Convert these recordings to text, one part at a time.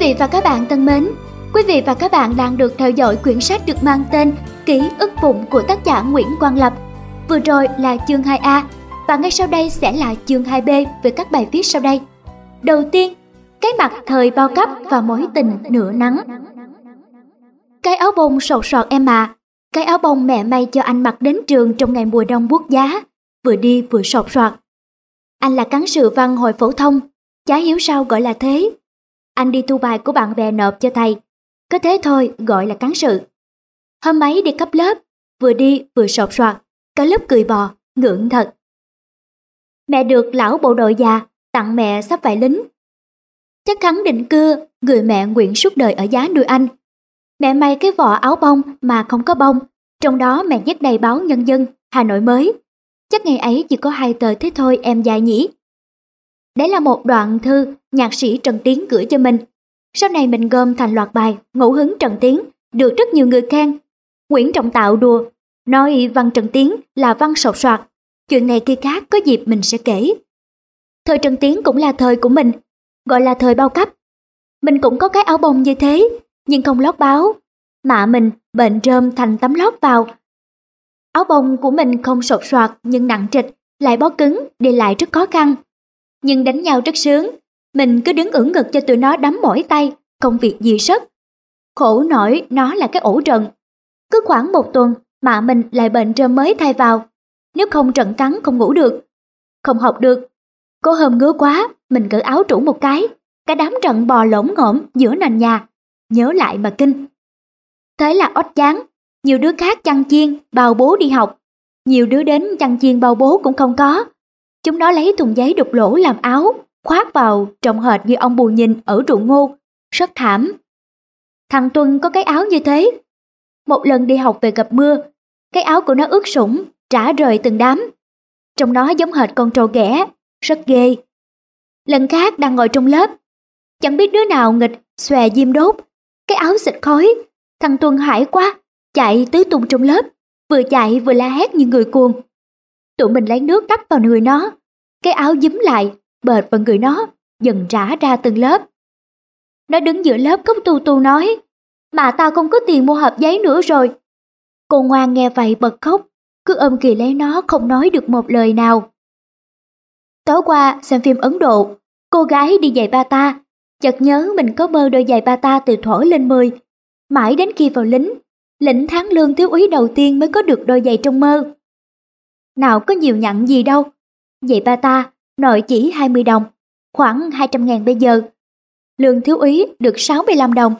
Quý vị và các bạn thân mến, quý vị và các bạn đang được theo dõi quyển sách được mang tên Ký ức bụng của tác giả Nguyễn Quang Lập. Vừa rồi là chương 2A và ngay sau đây sẽ là chương 2B với các bài viết sau đây. Đầu tiên, cái mặt thời bao cấp và mối tình nửa nắng. Cái áo bông sột soạt em à, cái áo bông mẹ may cho anh mặc đến trường trong ngày mùa đông buốt giá, vừa đi vừa sột soạt. Anh là cán sự văn hội phổ thông, chả hiểu sao gọi là thế. Anh đi thu bài của bạn bè nộp cho thầy, có thế thôi gọi là cán sự. Hôm ấy đi cấp lớp, vừa đi vừa sột soạt, cả lớp cười bò, ngượng thật. Mẹ được lão bộ đội già, tặng mẹ sắp vải lính. Chắc hắn định cưa, người mẹ nguyện suốt đời ở giá nuôi anh. Mẹ may cái vỏ áo bông mà không có bông, trong đó mẹ nhét đầy báo Nhân dân, Hà Nội mới. Chắc ngày ấy chỉ có hai tờ thế thôi em dài nhỉ. Đấy là một đoạn thư nhạc sĩ Trần Tiến gửi cho mình. Sau này mình gom thành loạt bài Ngẫu hứng Trần Tiến, được rất nhiều người khen. Nguyễn Trọng Tạo đùa, nói văn Trần Tiến là văn sột soạt. Chuyện này kia khác có dịp mình sẽ kể. Thời Trần Tiến cũng là thời của mình, gọi là thời bao cấp. Mình cũng có cái áo bông như thế, nhưng không lót báo. Mạ mình bệnh rơm thành tấm lót vào. Áo bông của mình không sột soạt nhưng nặng trịch, lại bó cứng, đi lại rất khó khăn. Nhưng đánh nhau rất sướng, mình cứ đứng ưỡn ngực cho tụi nó đấm mỏi tay, công việc gì sất. Khổ nổi nó là cái ổ trận. Cứ khoảng một tuần, mà mình lại bệnh rơm mới thay vào. Nếu không trận cắn không ngủ được, không học được. Có hôm ngứa quá, mình cởi áo trũ một cái, cả đám trận bò lỗng ngỗng giữa nền nhà, nhớ lại mà kinh. Thế là ót chán, nhiều đứa khác chăn chiên, bào bố đi học. Nhiều đứa đến chăn chiên bào bố cũng không có. Chúng nó lấy thùng giấy đục lỗ làm áo, khoác vào trông hệt như ông bù nhìn ở ruộng ngô, rất thảm. Thằng Tuân có cái áo như thế. Một lần đi học về gặp mưa, cái áo của nó ướt sũng, trả rời từng đám. Trông nó giống hệt con trâu ghẻ, rất ghê. Lần khác đang ngồi trong lớp, chẳng biết đứa nào nghịch xòe diêm đốt, cái áo xịt khói, thằng Tuân hãi quá, chạy tứ tung trong lớp, vừa chạy vừa la hét như người cuồng. Tụi mình lấy nước đắp vào người nó, cái áo dính lại, bệt vào người nó, dần rã ra từng lớp. Nó đứng giữa lớp khóc tu tu nói, mà tao không có tiền mua hộp giấy nữa rồi. Cô ngoan nghe vậy bật khóc, cứ ôm kỳ lấy nó không nói được một lời nào. Tối qua xem phim Ấn Độ, cô gái đi giày bata, chợt nhớ mình có mơ đôi giày bata từ thổi lên mười. Mãi đến khi vào lính, lĩnh tháng lương thiếu úy đầu tiên mới có được đôi giày trong mơ. Nào có nhiều nhận gì đâu, Vậy ba ta nội chỉ 20 đồng, khoảng 200 ngàn bây giờ. Lương thiếu úy được 65 đồng.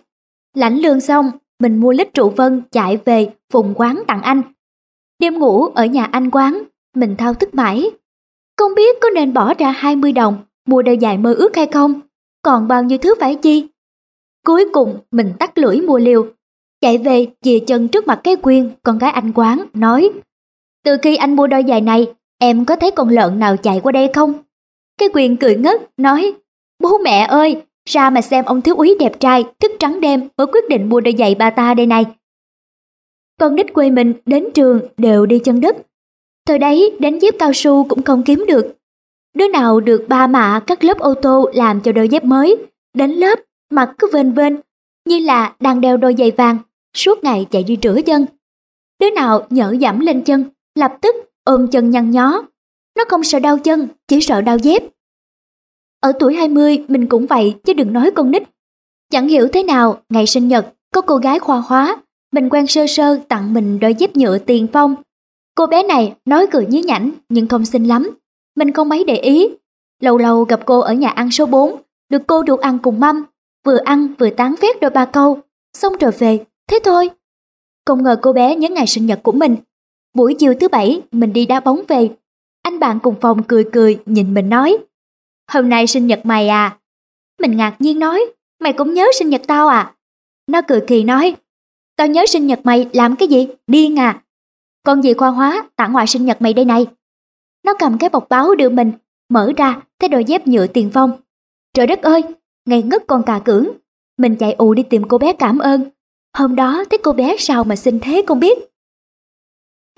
Lãnh lương xong, mình mua lít trụ vân chạy về phùng quán tặng anh. Đêm ngủ ở nhà anh quán, mình thao thức mãi. Không biết có nên bỏ ra 20 đồng mua đôi giày mơ ước hay không? Còn bao nhiêu thứ phải chi? Cuối cùng mình tắt lưỡi mua liều. Chạy về chìa chân trước mặt cái quyên, con gái anh quán, nói từ khi anh mua đôi giày này, em có thấy con lợn nào chạy qua đây không? Cái quyền cười ngất, nói Bố mẹ ơi, ra mà xem ông thiếu úy đẹp trai, thức trắng đêm mới quyết định mua đôi giày ba ta đây này. Con nít quê mình đến trường đều đi chân đất. Thời đấy đến dép cao su cũng không kiếm được. Đứa nào được ba mạ các lớp ô tô làm cho đôi dép mới, đến lớp mặt cứ vên vên, như là đang đeo đôi giày vàng, suốt ngày chạy đi rửa chân. Đứa nào nhỡ giảm lên chân, lập tức ôm chân nhăn nhó. Nó không sợ đau chân, chỉ sợ đau dép. Ở tuổi 20 mình cũng vậy chứ đừng nói con nít. Chẳng hiểu thế nào, ngày sinh nhật, có cô gái khoa hóa, mình quen sơ sơ tặng mình đôi dép nhựa tiền phong. Cô bé này nói cười nhí nhảnh nhưng không xinh lắm. Mình không mấy để ý. Lâu lâu gặp cô ở nhà ăn số 4, được cô đủ ăn cùng mâm, vừa ăn vừa tán phét đôi ba câu, xong rồi về, thế thôi. Không ngờ cô bé nhớ ngày sinh nhật của mình. Buổi chiều thứ bảy mình đi đá bóng về. Anh bạn cùng phòng cười cười nhìn mình nói Hôm nay sinh nhật mày à? Mình ngạc nhiên nói, mày cũng nhớ sinh nhật tao à? Nó cười kỳ nói, tao nhớ sinh nhật mày làm cái gì? Điên à? Con gì khoa hóa tặng ngoại sinh nhật mày đây này? Nó cầm cái bọc báo đưa mình, mở ra thấy đôi dép nhựa tiền phong. Trời đất ơi, ngày ngất con cà cưỡng. Mình chạy ù đi tìm cô bé cảm ơn. Hôm đó thấy cô bé sao mà xinh thế không biết.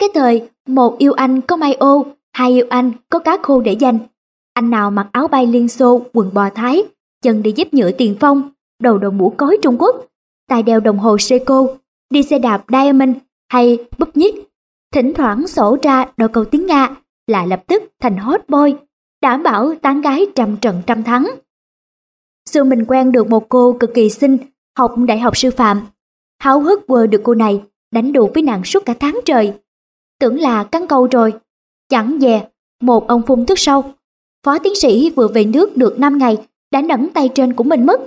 Cái thời, một yêu anh có may ô, hai yêu anh có cá khô để dành. Anh nào mặc áo bay liên xô, quần bò thái, chân đi dép nhựa tiền phong, đầu đội mũ cối Trung Quốc, tay đeo đồng hồ Seiko, đi xe đạp Diamond hay búp nhít. Thỉnh thoảng sổ ra đôi câu tiếng Nga, lại lập tức thành hot boy, đảm bảo tán gái trăm trận trăm thắng. Xưa mình quen được một cô cực kỳ xinh, học đại học sư phạm. Háo hức quơ được cô này, đánh đùa với nàng suốt cả tháng trời. Tưởng là cắn câu rồi. Chẳng dè, một ông phun thức sau. Phó tiến sĩ vừa về nước được 5 ngày đã nẫn tay trên của mình mất.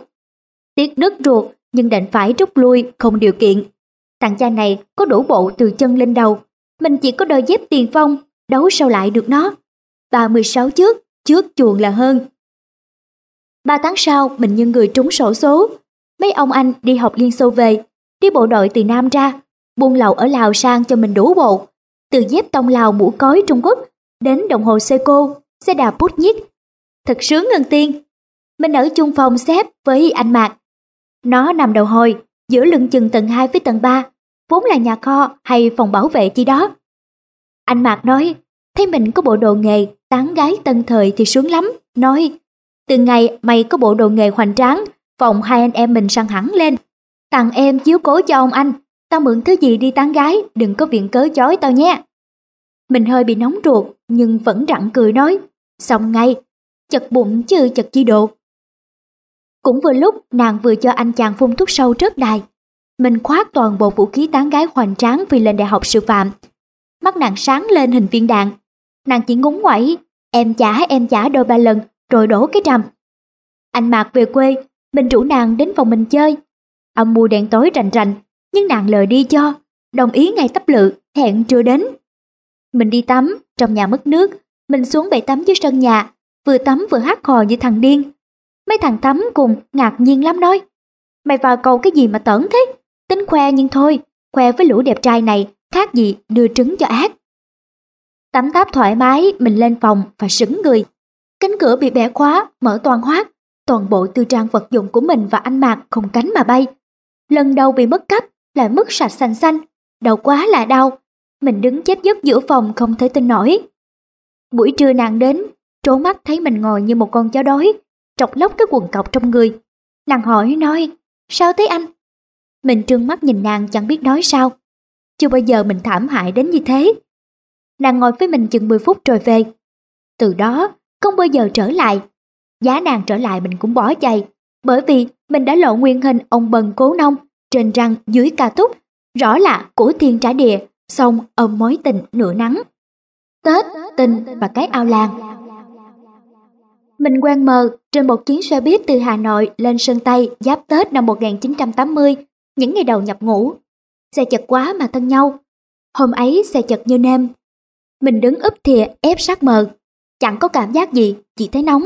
Tiếc đứt ruột nhưng đành phải rút lui không điều kiện. tặng cha này có đủ bộ từ chân lên đầu. Mình chỉ có đôi dép tiền phong, đấu sao lại được nó. 36 trước, trước chuồng là hơn. Ba tháng sau, mình như người trúng sổ số. Mấy ông anh đi học liên xô về, đi bộ đội từ Nam ra, buôn lậu ở Lào sang cho mình đủ bộ. Từ dép tông Lào mũ cói Trung Quốc, đến đồng hồ Seiko, xe đạp bút nhít. Thật sướng ngân tiên. Mình ở chung phòng xếp với anh Mạc. Nó nằm đầu hồi, giữa lưng chừng tầng 2 với tầng 3, vốn là nhà kho hay phòng bảo vệ chi đó. Anh Mạc nói, thấy mình có bộ đồ nghề, tán gái tân thời thì sướng lắm, nói từ ngày mày có bộ đồ nghề hoành tráng, phòng hai anh em mình sang hẳn lên. Tặng em chiếu cố cho ông anh, tao mượn thứ gì đi tán gái, đừng có viện cớ chói tao nhé. Mình hơi bị nóng ruột, nhưng vẫn rặn cười nói, xong ngay, chật bụng chứ chật chi độ. Cũng vừa lúc nàng vừa cho anh chàng phun thuốc sâu trước đài, mình khoác toàn bộ vũ khí tán gái hoành tráng vì lên đại học sư phạm. Mắt nàng sáng lên hình viên đạn, nàng chỉ ngúng ngoẩy, em trả em trả đôi ba lần rồi đổ cái trầm. Anh Mạc về quê, mình rủ nàng đến phòng mình chơi. Ông mua đèn tối rành rành, nhưng nàng lời đi cho, đồng ý ngay tấp lự, hẹn chưa đến. Mình đi tắm, trong nhà mất nước, mình xuống bể tắm dưới sân nhà, vừa tắm vừa hát hò như thằng điên. Mấy thằng tắm cùng ngạc nhiên lắm nói. Mày vào cầu cái gì mà tởn thế? Tính khoe nhưng thôi, khoe với lũ đẹp trai này khác gì đưa trứng cho ác. Tắm táp thoải mái, mình lên phòng và sững người. Cánh cửa bị bẻ khóa, mở toàn hoác. Toàn bộ tư trang vật dụng của mình và anh Mạc không cánh mà bay. Lần đầu bị mất cắp, lại mất sạch xanh xanh. Đau quá là đau. Mình đứng chết giấc giữa phòng không thể tin nổi. Buổi trưa nàng đến, trố mắt thấy mình ngồi như một con chó đói, trọc lóc cái quần cọc trong người. Nàng hỏi nói, sao thế anh? Mình trương mắt nhìn nàng chẳng biết nói sao. Chưa bao giờ mình thảm hại đến như thế. Nàng ngồi với mình chừng 10 phút rồi về. Từ đó, không bao giờ trở lại. Giá nàng trở lại mình cũng bỏ chạy, bởi vì mình đã lộ nguyên hình ông bần cố nông, trên răng dưới ca túc, rõ là của thiên trả địa, xong ôm mối tình nửa nắng. Tết, tình và cái ao làng. Mình quen mờ trên một chuyến xe buýt từ Hà Nội lên Sơn Tây giáp Tết năm 1980, những ngày đầu nhập ngũ. Xe chật quá mà thân nhau. Hôm ấy xe chật như nêm. Mình đứng úp thìa ép sát mờ, Chẳng có cảm giác gì, chỉ thấy nóng.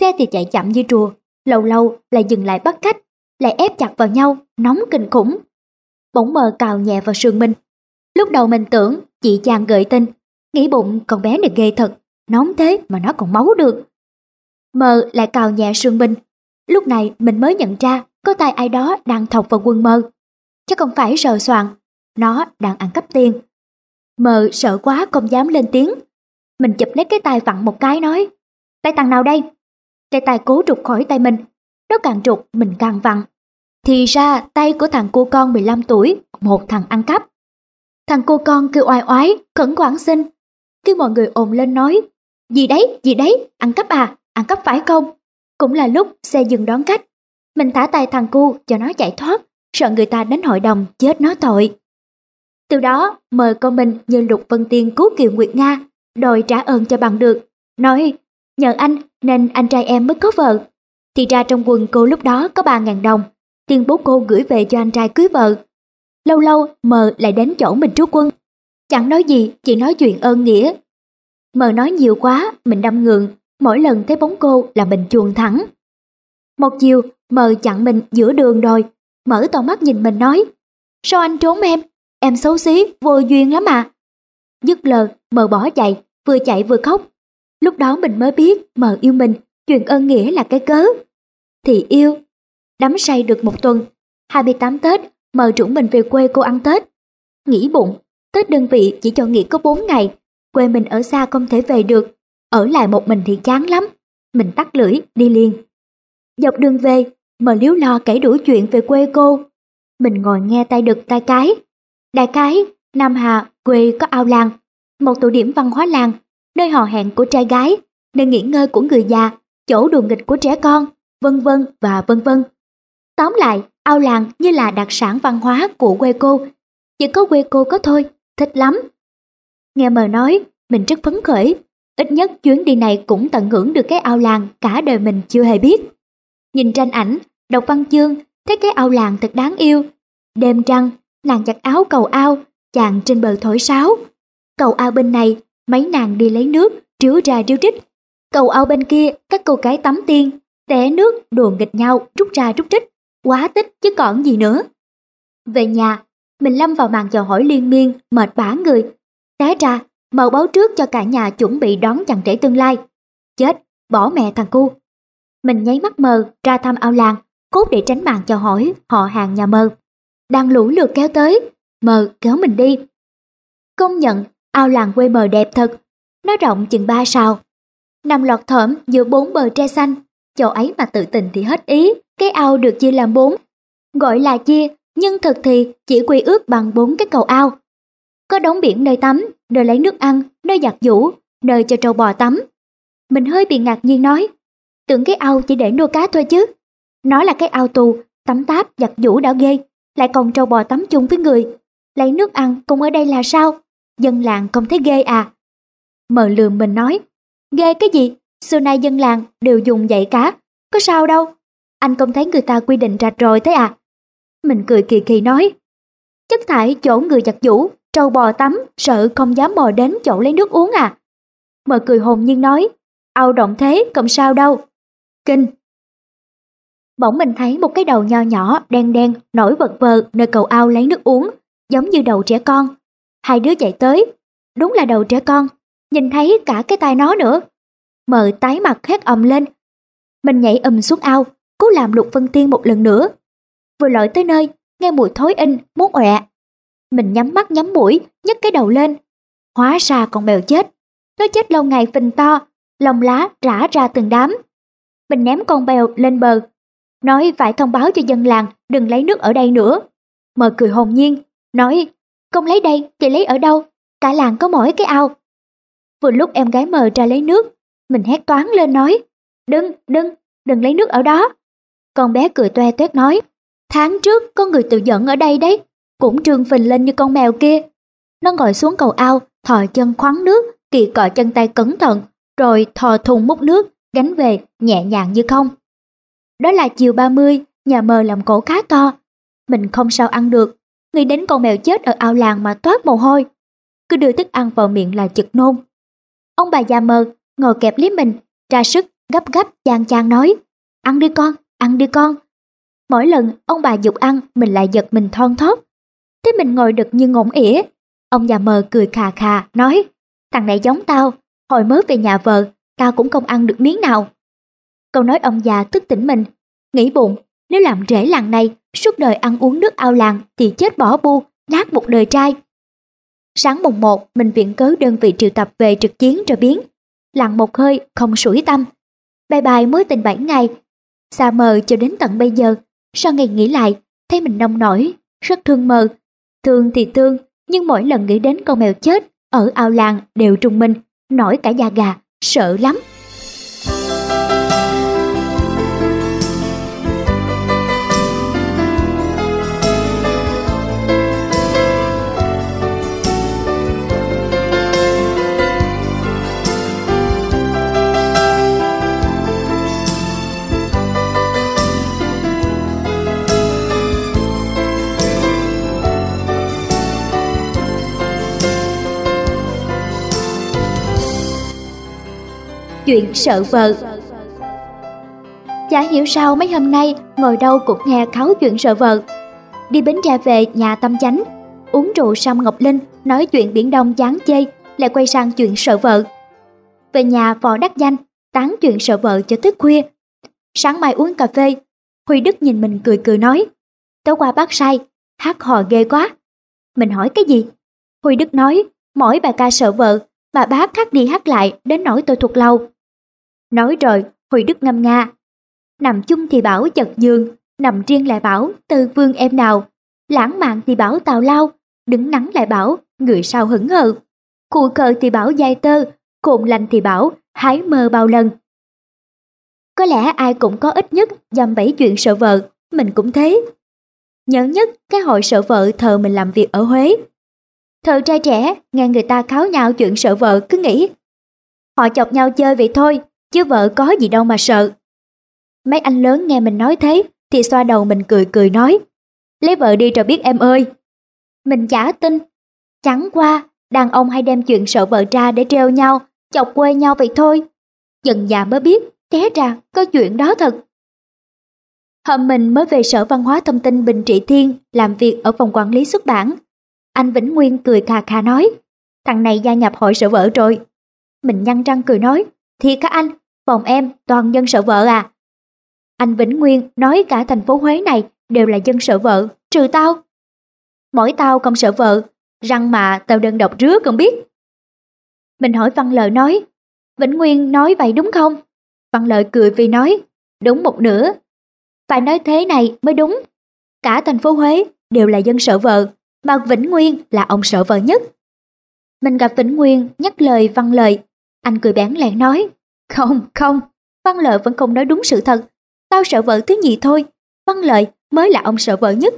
Xe thì chạy chậm như rùa, lâu lâu lại dừng lại bắt khách, lại ép chặt vào nhau, nóng kinh khủng. Bỗng mờ cào nhẹ vào sườn mình. Lúc đầu mình tưởng chị chàng gợi tin, nghĩ bụng con bé này ghê thật, nóng thế mà nó còn máu được. Mờ lại cào nhẹ sườn mình. Lúc này mình mới nhận ra có tay ai đó đang thọc vào quần mờ. Chứ không phải sờ soạn, nó đang ăn cắp tiền. Mờ sợ quá không dám lên tiếng, mình chụp lấy cái tay vặn một cái nói Tay thằng nào đây? Cái tay cố trục khỏi tay mình Nó càng trục mình càng vặn thì ra tay của thằng cô con 15 tuổi Một thằng ăn cắp Thằng cô con kêu oai oái Khẩn khoản xin Khi mọi người ồn lên nói Gì đấy, gì đấy, ăn cắp à, ăn cắp phải không? Cũng là lúc xe dừng đón khách Mình thả tay thằng cu cho nó chạy thoát Sợ người ta đến hội đồng chết nó tội Từ đó mời con mình như Lục Vân Tiên cứu Kiều Nguyệt Nga đòi trả ơn cho bằng được. Nói, nhờ anh nên anh trai em mới có vợ. Thì ra trong quần cô lúc đó có 3.000 đồng, tiền bố cô gửi về cho anh trai cưới vợ. Lâu lâu mờ lại đến chỗ mình trú quân. Chẳng nói gì, chỉ nói chuyện ơn nghĩa. Mờ nói nhiều quá, mình đâm ngượng, mỗi lần thấy bóng cô là mình chuồn thẳng. Một chiều, mờ chặn mình giữa đường rồi, mở to mắt nhìn mình nói, sao anh trốn em, em xấu xí, vô duyên lắm à. Dứt lời, mờ bỏ chạy, vừa chạy vừa khóc. Lúc đó mình mới biết mờ yêu mình, chuyện ơn nghĩa là cái cớ. Thì yêu. Đắm say được một tuần, 28 Tết, mời trưởng mình về quê cô ăn Tết. Nghĩ bụng, Tết đơn vị chỉ cho nghỉ có 4 ngày, quê mình ở xa không thể về được, ở lại một mình thì chán lắm. Mình tắt lưỡi, đi liền. Dọc đường về, Mờ liếu lo kể đủ chuyện về quê cô. Mình ngồi nghe tay đực tay cái. Đại cái, Nam Hà, quê có ao làng, một tụ điểm văn hóa làng, nơi hò hẹn của trai gái, nơi nghỉ ngơi của người già, chỗ đùa nghịch của trẻ con, vân vân và vân vân. Tóm lại, ao làng như là đặc sản văn hóa của quê cô. Chỉ có quê cô có thôi, thích lắm. Nghe mờ nói, mình rất phấn khởi. Ít nhất chuyến đi này cũng tận hưởng được cái ao làng cả đời mình chưa hề biết. Nhìn tranh ảnh, đọc văn chương, thấy cái ao làng thật đáng yêu. Đêm trăng, nàng chặt áo cầu ao, chàng trên bờ thổi sáo. Cầu ao bên này, mấy nàng đi lấy nước, triếu ra triếu trích. Cầu ao bên kia, các cô gái tắm tiên, té nước, đùa nghịch nhau, rút ra rút trích. Quá tích chứ còn gì nữa. Về nhà, mình lâm vào màn chào hỏi liên miên, mệt bã người. Té ra, mờ báo trước cho cả nhà chuẩn bị đón chàng rể tương lai. Chết, bỏ mẹ thằng cu. Mình nháy mắt mờ ra thăm ao làng, cốt để tránh màn chào hỏi họ hàng nhà mờ. Đang lũ lượt kéo tới, mờ kéo mình đi. Công nhận, ao làng quê mờ đẹp thật, nó rộng chừng ba sào. Nằm lọt thởm giữa bốn bờ tre xanh, chỗ ấy mà tự tình thì hết ý, cái ao được chia làm bốn. Gọi là chia, nhưng thực thì chỉ quy ước bằng bốn cái cầu ao. Có đống biển nơi tắm, nơi lấy nước ăn, nơi giặt giũ, nơi cho trâu bò tắm. Mình hơi bị ngạc nhiên nói, tưởng cái ao chỉ để nuôi cá thôi chứ. Nó là cái ao tù, tắm táp, giặt giũ đã ghê, lại còn trâu bò tắm chung với người. Lấy nước ăn cùng ở đây là sao? Dân làng không thấy ghê à? Mờ lườm mình nói, ghê cái gì? Xưa nay dân làng đều dùng dạy cá, có sao đâu. Anh không thấy người ta quy định rạch rồi thế à? Mình cười kỳ kỳ nói, chất thải chỗ người giặt giũ, trâu bò tắm, sợ không dám bò đến chỗ lấy nước uống à? Mờ cười hồn nhiên nói, ao động thế, không sao đâu. Kinh! Bỗng mình thấy một cái đầu nho nhỏ, đen đen, nổi vật vờ nơi cầu ao lấy nước uống, giống như đầu trẻ con. Hai đứa chạy tới, đúng là đầu trẻ con, nhìn thấy cả cái tai nó nữa. Mờ tái mặt hét ầm lên. Mình nhảy ầm xuống ao, cố làm lục phân tiên một lần nữa. Vừa lội tới nơi, nghe mùi thối in, muốn ọe. Mình nhắm mắt nhắm mũi, nhấc cái đầu lên. Hóa ra con bèo chết. Nó chết lâu ngày phình to, lòng lá rã ra từng đám. Mình ném con bèo lên bờ, nói phải thông báo cho dân làng đừng lấy nước ở đây nữa. Mờ cười hồn nhiên, nói không lấy đây thì lấy ở đâu, cả làng có mỗi cái ao. Vừa lúc em gái mờ ra lấy nước, mình hét toán lên nói, đừng, đừng, đừng lấy nước ở đó. Con bé cười toe toét nói, tháng trước có người tự giận ở đây đấy, cũng trương phình lên như con mèo kia. Nó ngồi xuống cầu ao, thò chân khoắn nước, kỳ cọ chân tay cẩn thận, rồi thò thùng múc nước, gánh về nhẹ nhàng như không. Đó là chiều 30, nhà mờ làm cổ khá to. Mình không sao ăn được, nghĩ đến con mèo chết ở ao làng mà toát mồ hôi. Cứ đưa thức ăn vào miệng là chực nôn. Ông bà già mờ ngồi kẹp lấy mình, ra sức, gấp gấp, chan chan nói, ăn đi con, ăn đi con. Mỗi lần ông bà dục ăn, mình lại giật mình thon thót. Thế mình ngồi đực như ngỗng ỉa. Ông già mờ cười khà khà, nói, thằng này giống tao, hồi mới về nhà vợ, tao cũng không ăn được miếng nào. Câu nói ông già tức tỉnh mình, nghĩ bụng, nếu làm rễ làng này, suốt đời ăn uống nước ao làng thì chết bỏ bu, nát một đời trai. Sáng mùng 1, mình viện cớ đơn vị triệu tập về trực chiến rồi biến. Lặng một hơi, không sủi tâm. Bài bài mới tình 7 ngày. Xa mờ cho đến tận bây giờ, sau ngày nghĩ lại, thấy mình nông nổi, rất thương mờ. Thương thì thương, nhưng mỗi lần nghĩ đến con mèo chết ở ao làng đều trùng mình, nổi cả da gà, sợ lắm. Chuyện sợ vợ. Chả hiểu sao mấy hôm nay ngồi đâu cũng nghe kháo chuyện sợ vợ. Đi bến Tre về nhà tâm chánh, Uống rượu xong Ngọc Linh, nói chuyện biển đông chán chê, Lại quay sang chuyện sợ vợ. Về nhà phò đắc danh, tán chuyện sợ vợ cho thức khuya. Sáng mai uống cà phê, Huy Đức nhìn mình cười cười nói, Tối qua bác sai, Hát hò ghê quá. Mình hỏi, cái gì? Huy Đức nói, Mỗi bài ca sợ vợ, Mà bác hát đi hát lại đến nỗi tôi thuộc lâu Nói rồi, Huy Đức ngâm nga. nằm chung thì bảo chật giường, nằm riêng lại bảo tư vương em nào, lãng mạn thì bảo tào lao, đứng nắng lại bảo người sao hững hờ, cụ cờ thì bảo dai tơ, cồn lành thì bảo hái mơ bao lần. Có lẽ ai cũng có ít nhất dăm bảy chuyện sợ vợ, mình cũng thế. Nhớ nhất cái hội sợ vợ thờ mình làm việc ở Huế. Thợ trai trẻ, nghe người ta kháo nhau chuyện sợ vợ cứ nghĩ. Họ chọc nhau chơi vậy thôi, chứ vợ có gì đâu mà sợ. Mấy anh lớn nghe mình nói thế thì xoa đầu mình cười cười nói. Lấy vợ đi rồi biết em ơi. Mình chả tin. Chẳng qua, đàn ông hay đem chuyện sợ vợ ra để treo nhau, chọc quê nhau vậy thôi. Dần già mới biết, té ra có chuyện đó thật. Hôm mình mới về Sở Văn hóa Thông tin Bình Trị Thiên làm việc ở phòng quản lý xuất bản. Anh Vĩnh Nguyên cười khà khà nói, thằng này gia nhập hội sợ vợ rồi. Mình nhăn răng cười nói, thiệt các anh, phòng em toàn dân sợ vợ à. Anh Vĩnh Nguyên nói cả thành phố Huế này đều là dân sợ vợ, trừ tao. Mỗi tao không sợ vợ, răng mà tao đơn độc rứa còn biết. Mình hỏi Văn Lợi nói, Vĩnh Nguyên nói vậy đúng không? Văn Lợi cười vì nói, đúng một nửa. Phải nói thế này mới đúng. Cả thành phố Huế đều là dân sợ vợ, mà Vĩnh Nguyên là ông sợ vợ nhất. Mình gặp Vĩnh Nguyên nhắc lời Văn Lợi, anh cười bén lẹn nói, không, không, Văn Lợi vẫn không nói đúng sự thật, tao sợ vợ thứ nhì thôi, Văn Lợi mới là ông sợ vợ nhất.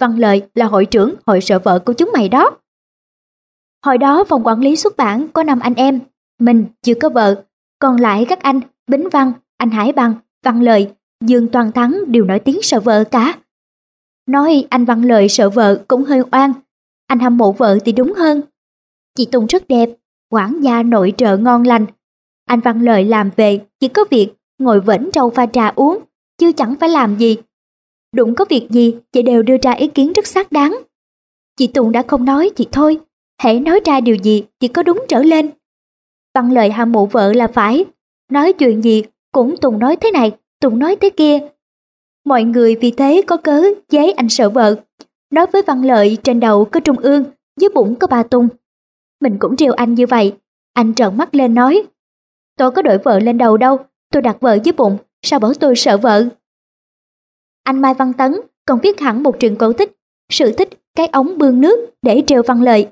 Văn Lợi là hội trưởng hội sợ vợ của chúng mày đó. Hồi đó phòng quản lý xuất bản có năm anh em, mình chưa có vợ, còn lại các anh Bính Văn, anh Hải Bằng, Văn Lợi, Dương Toàn Thắng đều nổi tiếng sợ vợ cả. Nói anh Văn Lợi sợ vợ cũng hơi oan, anh hâm mộ vợ thì đúng hơn. Chị Tùng rất đẹp, quản gia nội trợ ngon lành. Anh Văn Lợi làm về chỉ có việc ngồi vẫn trâu pha trà uống, chứ chẳng phải làm gì. Đụng có việc gì, chị đều đưa ra ý kiến rất xác đáng. Chị Tùng đã không nói chị thôi, hãy nói ra điều gì chị có đúng trở lên. Văn Lợi hàm mộ vợ là phải, nói chuyện gì cũng Tùng nói thế này, Tùng nói thế kia. Mọi người vì thế có cớ giấy anh sợ vợ. Nói với Văn Lợi trên đầu có Trung ương, dưới bụng có bà Tùng. Mình cũng trêu anh như vậy. Anh trợn mắt lên nói. Tôi có đổi vợ lên đầu đâu, tôi đặt vợ dưới bụng, sao bảo tôi sợ vợ. Anh Mai Văn Tấn còn viết hẳn một truyện cổ tích, sự tích cái ống bương nước để trêu Văn Lợi.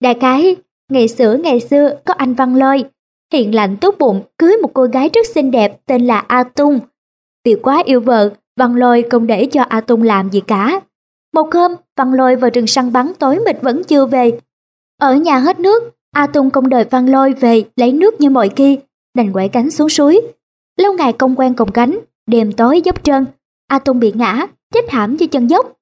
Đại cái, ngày xưa ngày xưa có anh Văn Lôi, hiện lạnh tốt bụng cưới một cô gái rất xinh đẹp tên là A Tung. Vì quá yêu vợ, Văn Lôi không để cho A Tung làm gì cả. Một hôm, Văn Lôi vào rừng săn bắn tối mịt vẫn chưa về. Ở nhà hết nước, A Tung không đợi Văn Lôi về lấy nước như mọi khi, đành quẩy cánh xuống suối. Lâu ngày công quen cùng cánh, đêm tối dốc trơn, A Tung bị ngã, chết thảm dưới chân dốc.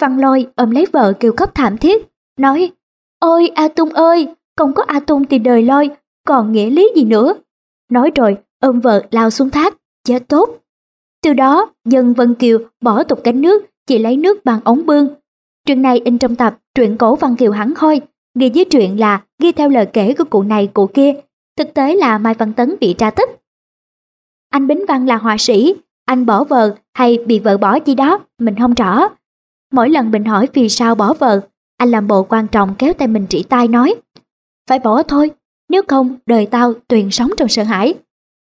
Văn Lôi ôm lấy vợ kêu khóc thảm thiết, nói Ôi A Tung ơi, không có A Tung thì đời lôi, còn nghĩa lý gì nữa. Nói rồi, ôm vợ lao xuống thác, chết tốt. Từ đó, dân Vân Kiều bỏ tục cánh nước, chỉ lấy nước bằng ống bương. Trường này in trong tập truyện cổ Văn Kiều hẳn hoi, ghi dưới truyện là ghi theo lời kể của cụ này cụ kia, thực tế là Mai Văn Tấn bị tra tích Anh Bính Văn là họa sĩ, anh bỏ vợ hay bị vợ bỏ gì đó, mình không rõ. Mỗi lần mình hỏi vì sao bỏ vợ, anh làm bộ quan trọng kéo tay mình chỉ tay nói. Phải bỏ thôi, nếu không đời tao tuyền sống trong sợ hãi.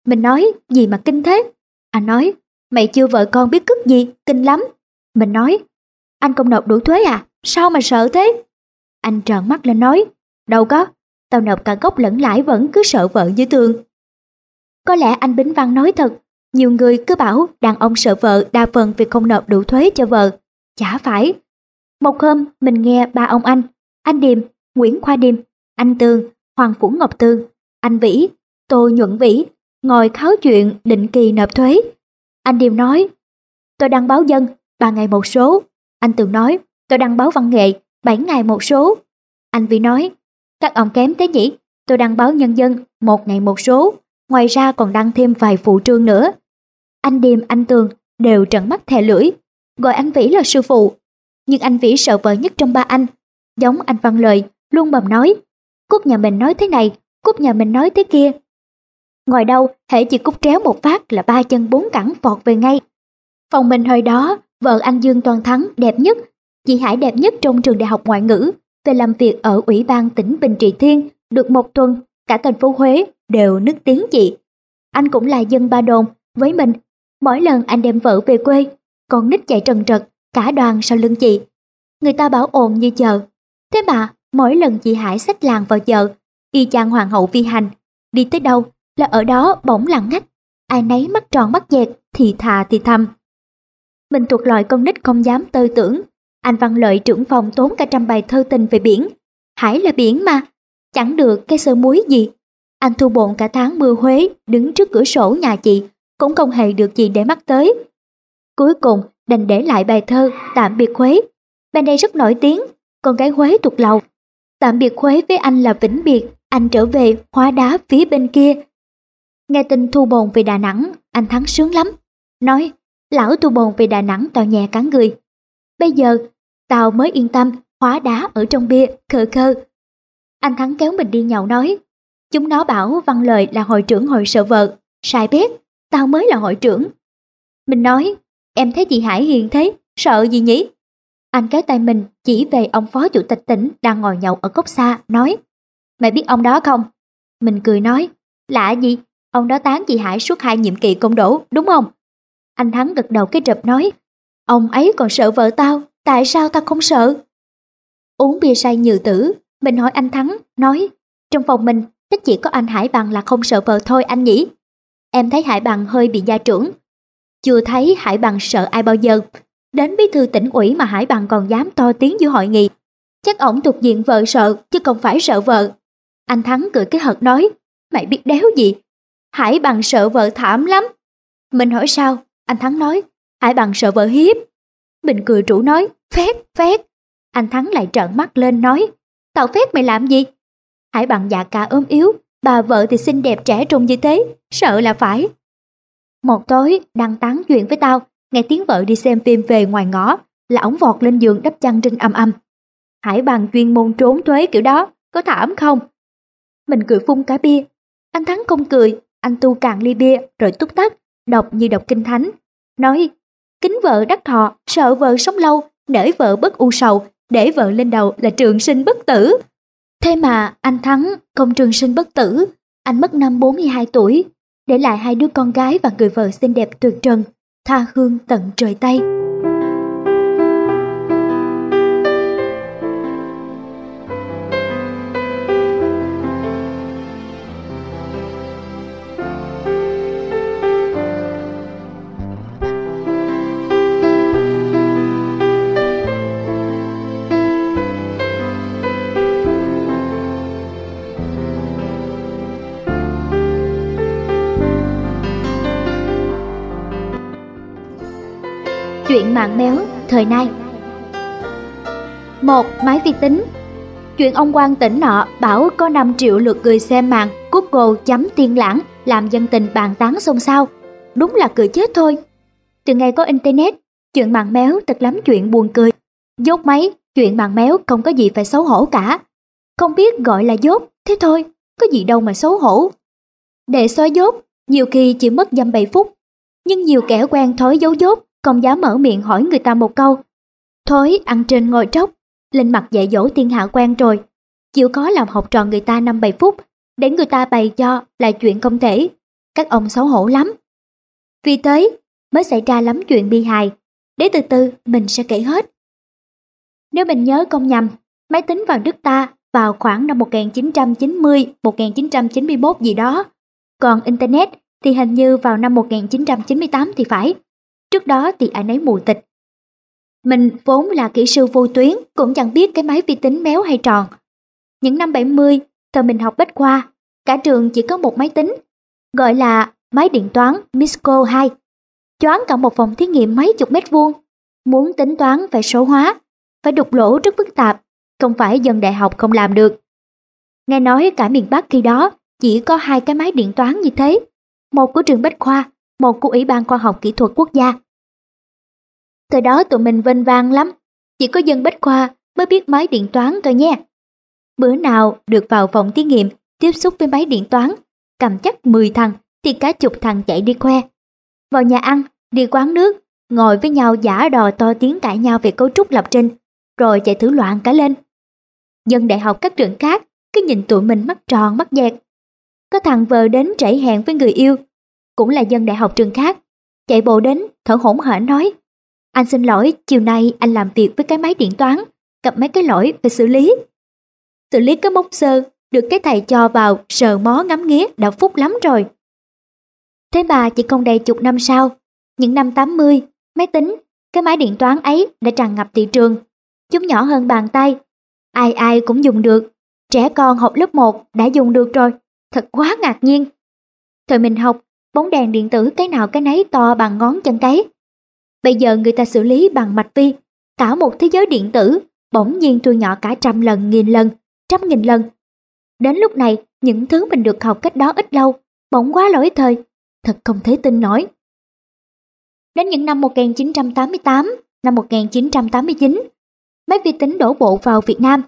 Mình nói, gì mà kinh thế? Anh nói, mày chưa vợ con biết cướp gì, kinh lắm. Mình nói, anh không nộp đủ thuế à, sao mà sợ thế? Anh trợn mắt lên nói, đâu có, tao nộp cả gốc lẫn lãi vẫn cứ sợ vợ dưới thường. Có lẽ anh Bính Văn nói thật, nhiều người cứ bảo đàn ông sợ vợ đa phần vì không nộp đủ thuế cho vợ. Chả phải. Một hôm mình nghe ba ông anh, anh Điềm, Nguyễn Khoa Điềm, anh Tường, Hoàng Phủ Ngọc Tường, anh Vĩ, Tô Nhuận Vĩ ngồi kháo chuyện định kỳ nộp thuế. Anh Điềm nói, tôi đăng báo dân, ba ngày một số. Anh Tường nói, tôi đăng báo văn nghệ, bảy ngày một số. Anh Vĩ nói, các ông kém thế nhỉ, tôi đăng báo nhân dân, một ngày một số. Ngoài ra còn đăng thêm vài phụ trương nữa. Anh Điềm, anh Tường đều trợn mắt thè lưỡi, gọi anh Vĩ là sư phụ. Nhưng anh Vĩ sợ vợ nhất trong ba anh, giống anh Văn Lợi, luôn bầm nói, Cúc nhà mình nói thế này, Cúc nhà mình nói thế kia. Ngoài đâu, hệ chỉ Cúc tréo một phát là ba chân bốn cẳng vọt về ngay. Phòng mình hồi đó, vợ anh Dương Toàn Thắng đẹp nhất, chị Hải đẹp nhất trong trường đại học ngoại ngữ, về làm việc ở Ủy ban tỉnh Bình Trị Thiên, được một tuần, cả thành phố Huế đều nức tiếng chị. Anh cũng là dân ba đồn, với mình, Mỗi lần anh đem vợ về quê, con nít chạy trần trật, cả đoàn sau lưng chị. Người ta bảo ồn như chợ. Thế mà, mỗi lần chị Hải xách làng vào chợ, y chang hoàng hậu vi hành, đi tới đâu là ở đó bỗng lặng ngắt, ai nấy mắt tròn mắt dẹt, thì thà thì thầm. Mình thuộc loại con nít không dám tơi tưởng, anh Văn Lợi trưởng phòng tốn cả trăm bài thơ tình về biển. Hải là biển mà, chẳng được cái sơ muối gì. Anh thu bộn cả tháng mưa Huế, đứng trước cửa sổ nhà chị, cũng không hề được gì để mắt tới. Cuối cùng, đành để lại bài thơ Tạm biệt Huế. Bài này rất nổi tiếng, con gái Huế thuộc lầu. Tạm biệt Huế với anh là vĩnh biệt, anh trở về hóa đá phía bên kia. Nghe tin thu bồn về Đà Nẵng, anh Thắng sướng lắm. Nói, lão thu bồn về Đà Nẵng tao nhẹ cắn người. Bây giờ, tao mới yên tâm, hóa đá ở trong bia, khờ khơ. Anh Thắng kéo mình đi nhậu nói, chúng nó bảo Văn Lời là hội trưởng hội sợ vợ, sai biết, tao mới là hội trưởng. Mình nói, em thấy chị Hải hiền thế, sợ gì nhỉ? Anh kéo tay mình chỉ về ông phó chủ tịch tỉnh đang ngồi nhậu ở cốc xa, nói Mày biết ông đó không? Mình cười nói Lạ gì? Ông đó tán chị Hải suốt hai nhiệm kỳ công đổ, đúng không? Anh Thắng gật đầu cái rập nói Ông ấy còn sợ vợ tao, tại sao ta không sợ? Uống bia say nhừ tử, mình hỏi anh Thắng, nói Trong phòng mình, chắc chỉ có anh Hải Bằng là không sợ vợ thôi anh nhỉ? Em thấy Hải Bằng hơi bị gia trưởng. Chưa thấy Hải Bằng sợ ai bao giờ, Đến bí thư tỉnh ủy mà Hải Bằng còn dám to tiếng giữa hội nghị. Chắc ổng thuộc diện vợ sợ, chứ không phải sợ vợ. Anh Thắng cười cái hợt nói, mày biết đéo gì? Hải Bằng sợ vợ thảm lắm. Mình hỏi sao? Anh Thắng nói, Hải Bằng sợ vợ hiếp bình cười trụ nói, phét phét Anh Thắng lại trợn mắt lên nói, tao phét mày làm gì? Hải Bằng dạ cả ốm yếu, bà vợ thì xinh đẹp trẻ trung như thế, sợ là phải. Một tối, đang tán chuyện với tao, nghe tiếng vợ đi xem phim về ngoài ngõ, là ổng vọt lên giường đắp chăn trên âm âm. Hải bằng chuyên môn trốn thuế kiểu đó, có thảm không? Mình cười phun cả bia. Anh Thắng không cười, anh tu cạn ly bia rồi túc tắc, đọc như đọc kinh thánh. Nói, kính vợ đắc thọ, sợ vợ sống lâu, nể vợ bất u sầu, để vợ lên đầu là trường sinh bất tử. Thế mà anh Thắng không trường sinh bất tử, anh mất năm 42 tuổi, để lại hai đứa con gái và người vợ xinh đẹp tuyệt trần tha hương tận trời Tây. Chuyện mạng méo thời nay một Máy vi tính Chuyện ông quan tỉnh nọ bảo có 5 triệu lượt người xem mạng Google chấm tiên lãng làm dân tình bàn tán xôn xao. Đúng là cười chết thôi. Từ ngày có Internet, chuyện mạng méo thật lắm chuyện buồn cười. Dốt máy, chuyện mạng méo không có gì phải xấu hổ cả. Không biết gọi là dốt, thế thôi, có gì đâu mà xấu hổ. Để xóa dốt, nhiều khi chỉ mất dăm 7 phút. Nhưng nhiều kẻ quen thói dấu dốt không dám mở miệng hỏi người ta một câu. Thối ăn trên ngồi tróc, lên mặt dạy dỗ thiên hạ quen rồi. Chịu khó làm học trò người ta năm bảy phút, để người ta bày cho là chuyện không thể. Các ông xấu hổ lắm. Vì thế, mới xảy ra lắm chuyện bi hài. Để từ từ mình sẽ kể hết. Nếu mình nhớ không nhầm, máy tính vào nước ta vào khoảng năm 1990-1991 gì đó. Còn Internet thì hình như vào năm 1998 thì phải. Trước đó thì anh ấy mù tịch. Mình vốn là kỹ sư vô tuyến, cũng chẳng biết cái máy vi tính méo hay tròn. Những năm 70, thời mình học bách khoa, cả trường chỉ có một máy tính, gọi là máy điện toán Misco 2. Choán cả một phòng thí nghiệm mấy chục mét vuông. Muốn tính toán phải số hóa, phải đục lỗ rất phức tạp, không phải dân đại học không làm được. Nghe nói cả miền Bắc khi đó chỉ có hai cái máy điện toán như thế, một của trường Bách Khoa, một của Ủy ban Khoa học Kỹ thuật Quốc gia. Thời đó tụi mình vênh vang lắm, chỉ có dân bách khoa mới biết máy điện toán thôi nha. Bữa nào được vào phòng thí nghiệm, tiếp xúc với máy điện toán, cầm chắc 10 thằng thì cả chục thằng chạy đi khoe. Vào nhà ăn, đi quán nước, ngồi với nhau giả đò to tiếng cãi nhau về cấu trúc lập trình, rồi chạy thử loạn cả lên. Dân đại học các trường khác cứ nhìn tụi mình mắt tròn mắt dẹt. Có thằng vờ đến trễ hẹn với người yêu, cũng là dân đại học trường khác. chạy bộ đến, thở hổn hển nói. Anh xin lỗi, chiều nay anh làm việc với cái máy điện toán, gặp mấy cái lỗi phải xử lý. Xử lý cái mốc sơ, được cái thầy cho vào sờ mó ngắm nghía đã phúc lắm rồi. Thế mà chỉ không đầy chục năm sau, những năm 80, máy tính, cái máy điện toán ấy đã tràn ngập thị trường. Chúng nhỏ hơn bàn tay, ai ai cũng dùng được. Trẻ con học lớp 1 đã dùng được rồi, thật quá ngạc nhiên. Thời mình học, bóng đèn điện tử cái nào cái nấy to bằng ngón chân cái. Bây giờ người ta xử lý bằng mạch vi, cả một thế giới điện tử bỗng nhiên thu nhỏ cả trăm lần, nghìn lần, trăm nghìn lần. Đến lúc này, những thứ mình được học cách đó ít lâu, bỗng quá lỗi thời, thật không thể tin nổi. Đến những năm 1988, năm 1989, máy vi tính đổ bộ vào Việt Nam.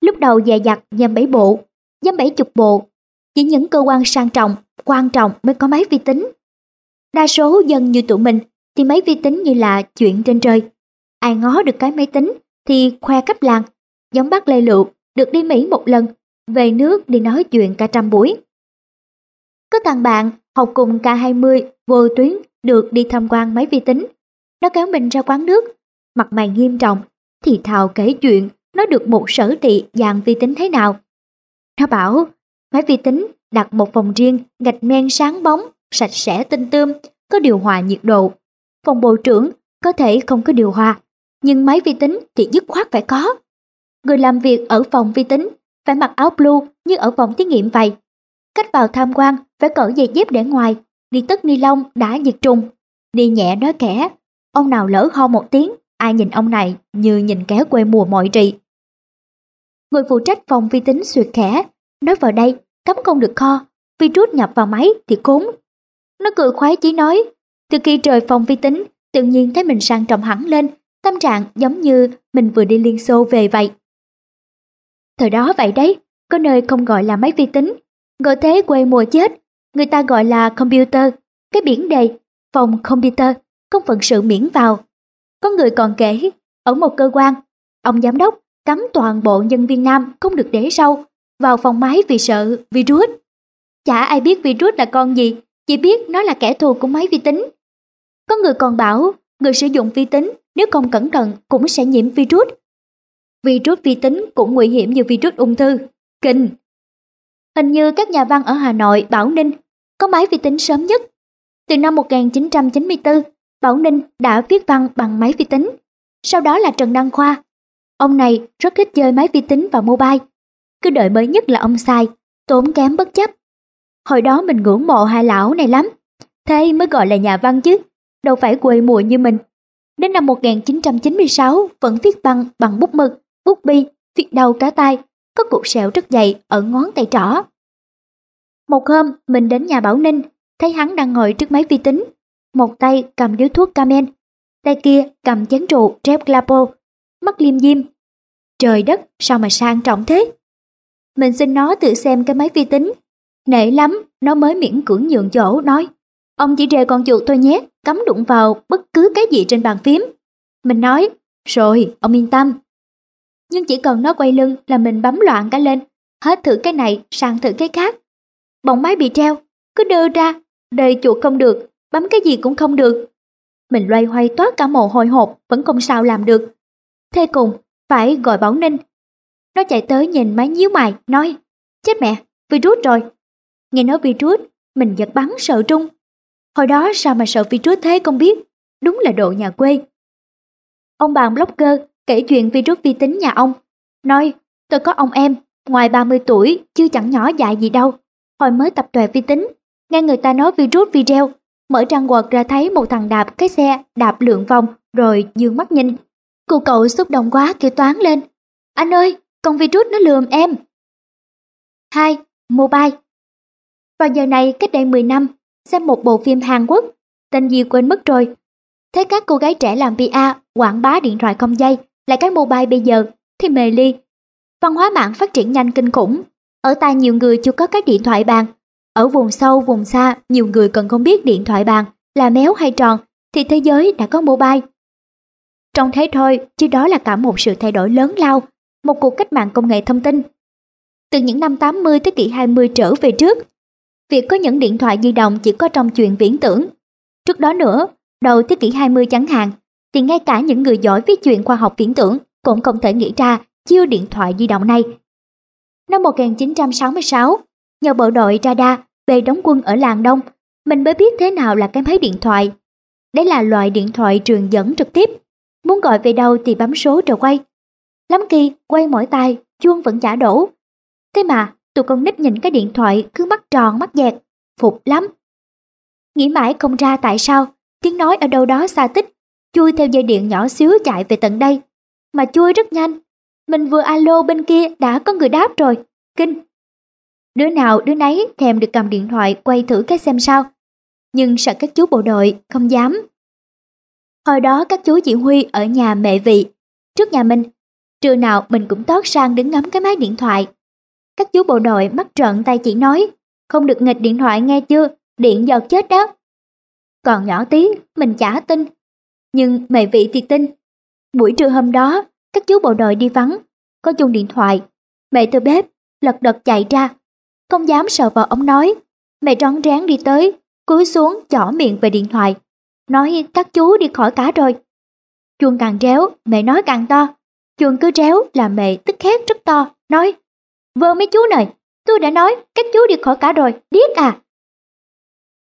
Lúc đầu dè dặt dăm bảy bộ, dăm bảy chục bộ, chỉ những cơ quan sang trọng, quan trọng mới có máy vi tính. Đa số dân như tụi mình thì máy vi tính như là chuyện trên trời. Ai ngó được cái máy tính thì khoe cấp làng, giống bác Lê Lựu được đi Mỹ một lần, về nước đi nói chuyện cả trăm buổi. Có thằng bạn học cùng K20 vô tuyến được đi tham quan máy vi tính. Nó kéo mình ra quán nước, mặt mày nghiêm trọng, thì thào kể chuyện nó được một sở thị dạng vi tính thế nào. Nó bảo máy vi tính đặt một phòng riêng gạch men sáng bóng, sạch sẽ tinh tươm, có điều hòa nhiệt độ. Phòng bộ trưởng có thể không có điều hòa, nhưng máy vi tính thì dứt khoát phải có. Người làm việc ở phòng vi tính phải mặc áo blue như ở phòng thí nghiệm vậy. Cách vào tham quan phải cởi giày dép để ngoài, đi tất ni lông đã diệt trùng. Đi nhẹ nói kẻ, ông nào lỡ ho một tiếng, ai nhìn ông này như nhìn kéo quê mùa mọi trị. Người phụ trách phòng vi tính suyệt khẽ, nói vào đây, cấm không được kho, virus nhập vào máy thì cốn. Nó cười khoái chí nói, từ khi trời phòng vi tính, tự nhiên thấy mình sang trọng hẳn lên, tâm trạng giống như mình vừa đi Liên Xô về vậy. Thời đó vậy đấy, có nơi không gọi là máy vi tính, gọi thế quê mùa chết, người ta gọi là computer, cái biển đề, phòng computer, không phận sự miễn vào. Có người còn kể, ở một cơ quan, ông giám đốc cấm toàn bộ nhân viên nam không được để sâu vào phòng máy vì sợ virus. Chả ai biết virus là con gì, chỉ biết nó là kẻ thù của máy vi tính. Có người còn bảo, người sử dụng vi tính nếu không cẩn thận cũng sẽ nhiễm virus. Virus vi tính cũng nguy hiểm như virus ung thư. Kinh! Hình như các nhà văn ở Hà Nội, Bảo Ninh có máy vi tính sớm nhất. Từ năm 1994, Bảo Ninh đã viết văn bằng máy vi tính. Sau đó là Trần Đăng Khoa. Ông này rất thích chơi máy vi tính và mobile. Cứ đợi mới nhất là ông sai, tốn kém bất chấp. Hồi đó mình ngưỡng mộ hai lão này lắm. Thế mới gọi là nhà văn chứ, đâu phải quê mùa như mình. Đến năm 1996 vẫn viết văn bằng bút mực, bút bi, viết đầu cá tay, có cục sẹo rất dày ở ngón tay trỏ. Một hôm, mình đến nhà Bảo Ninh, thấy hắn đang ngồi trước máy vi tính. Một tay cầm điếu thuốc Camel, tay kia cầm chén rượu Trep Glapo, mắt liêm diêm. Trời đất, sao mà sang trọng thế? Mình xin nó tự xem cái máy vi tính. Nể lắm, nó mới miễn cưỡng nhượng chỗ, nói. Ông chỉ rề con chuột thôi nhé, cấm đụng vào bất cứ cái gì trên bàn phím. Mình nói, rồi, ông yên tâm. Nhưng chỉ cần nó quay lưng là mình bấm loạn cả lên, hết thử cái này sang thử cái khác. Bóng máy bị treo, cứ đưa ra, đời chuột không được, bấm cái gì cũng không được. Mình loay hoay toát cả mồ hôi hột vẫn không sao làm được. Thế cùng, phải gọi Bảo Ninh. Nó chạy tới nhìn máy nhíu mày, nói, chết mẹ, virus rồi. Nghe nói virus, mình giật bắn sợ trung. Hồi đó sao mà sợ virus thế không biết, đúng là độ nhà quê. Ông bạn blogger kể chuyện virus vi tính nhà ông. Nói, tôi có ông em, ngoài 30 tuổi, chứ chẳng nhỏ dại gì đâu. Hồi mới tập tuệ vi tính, nghe người ta nói virus video, mở trang quật ra thấy một thằng đạp cái xe đạp lượng vòng rồi dương mắt nhìn. Cô cậu xúc động quá kêu toán lên. Anh ơi, con virus nó lườm em. 2. Mobile Vào giờ này cách đây 10 năm, xem một bộ phim Hàn Quốc, tên gì quên mất rồi. Thấy các cô gái trẻ làm PR, quảng bá điện thoại không dây, lại cái mobile bây giờ, thì mề ly. Văn hóa mạng phát triển nhanh kinh khủng. Ở ta nhiều người chưa có cái điện thoại bàn. Ở vùng sâu, vùng xa, nhiều người còn không biết điện thoại bàn là méo hay tròn, thì thế giới đã có mobile. Trong thế thôi, chứ đó là cả một sự thay đổi lớn lao, một cuộc cách mạng công nghệ thông tin. Từ những năm 80 thế kỷ 20 trở về trước, việc có những điện thoại di động chỉ có trong chuyện viễn tưởng. Trước đó nữa, đầu thế kỷ 20 chẳng hạn, thì ngay cả những người giỏi viết chuyện khoa học viễn tưởng cũng không thể nghĩ ra chiêu điện thoại di động này. Năm 1966, nhờ bộ đội radar về đóng quân ở làng Đông, mình mới biết thế nào là cái máy điện thoại. Đấy là loại điện thoại truyền dẫn trực tiếp. Muốn gọi về đâu thì bấm số rồi quay. Lắm kỳ quay mỏi tay, chuông vẫn chả đổ. Thế mà tụi con nít nhìn cái điện thoại cứ mắt tròn mắt dẹt, phục lắm. Nghĩ mãi không ra tại sao tiếng nói ở đâu đó xa tích, chui theo dây điện nhỏ xíu chạy về tận đây. Mà chui rất nhanh, mình vừa alo bên kia đã có người đáp rồi, kinh. Đứa nào đứa nấy thèm được cầm điện thoại quay thử cái xem sao. Nhưng sợ các chú bộ đội không dám. Hồi đó các chú chỉ huy ở nhà mẹ vị, trước nhà mình. Trưa nào mình cũng tót sang đứng ngắm cái máy điện thoại. Các chú bộ đội mắt trợn tay chỉ nói, không được nghịch điện thoại nghe chưa, điện giọt chết đó. Còn nhỏ tí, mình chả tin. Nhưng mẹ vị thì tin. Buổi trưa hôm đó, các chú bộ đội đi vắng, có chung điện thoại. Mẹ từ bếp, lật đật chạy ra. Không dám sợ vào ống nói. Mẹ trón ráng đi tới, cúi xuống chỏ miệng về điện thoại. Nói các chú đi khỏi cả rồi. Chuông càng réo, mẹ nói càng to chuồng cứ réo là mẹ tức khét rất to, nói Vâng mấy chú này, tôi đã nói các chú đi khỏi cả rồi, điếc à.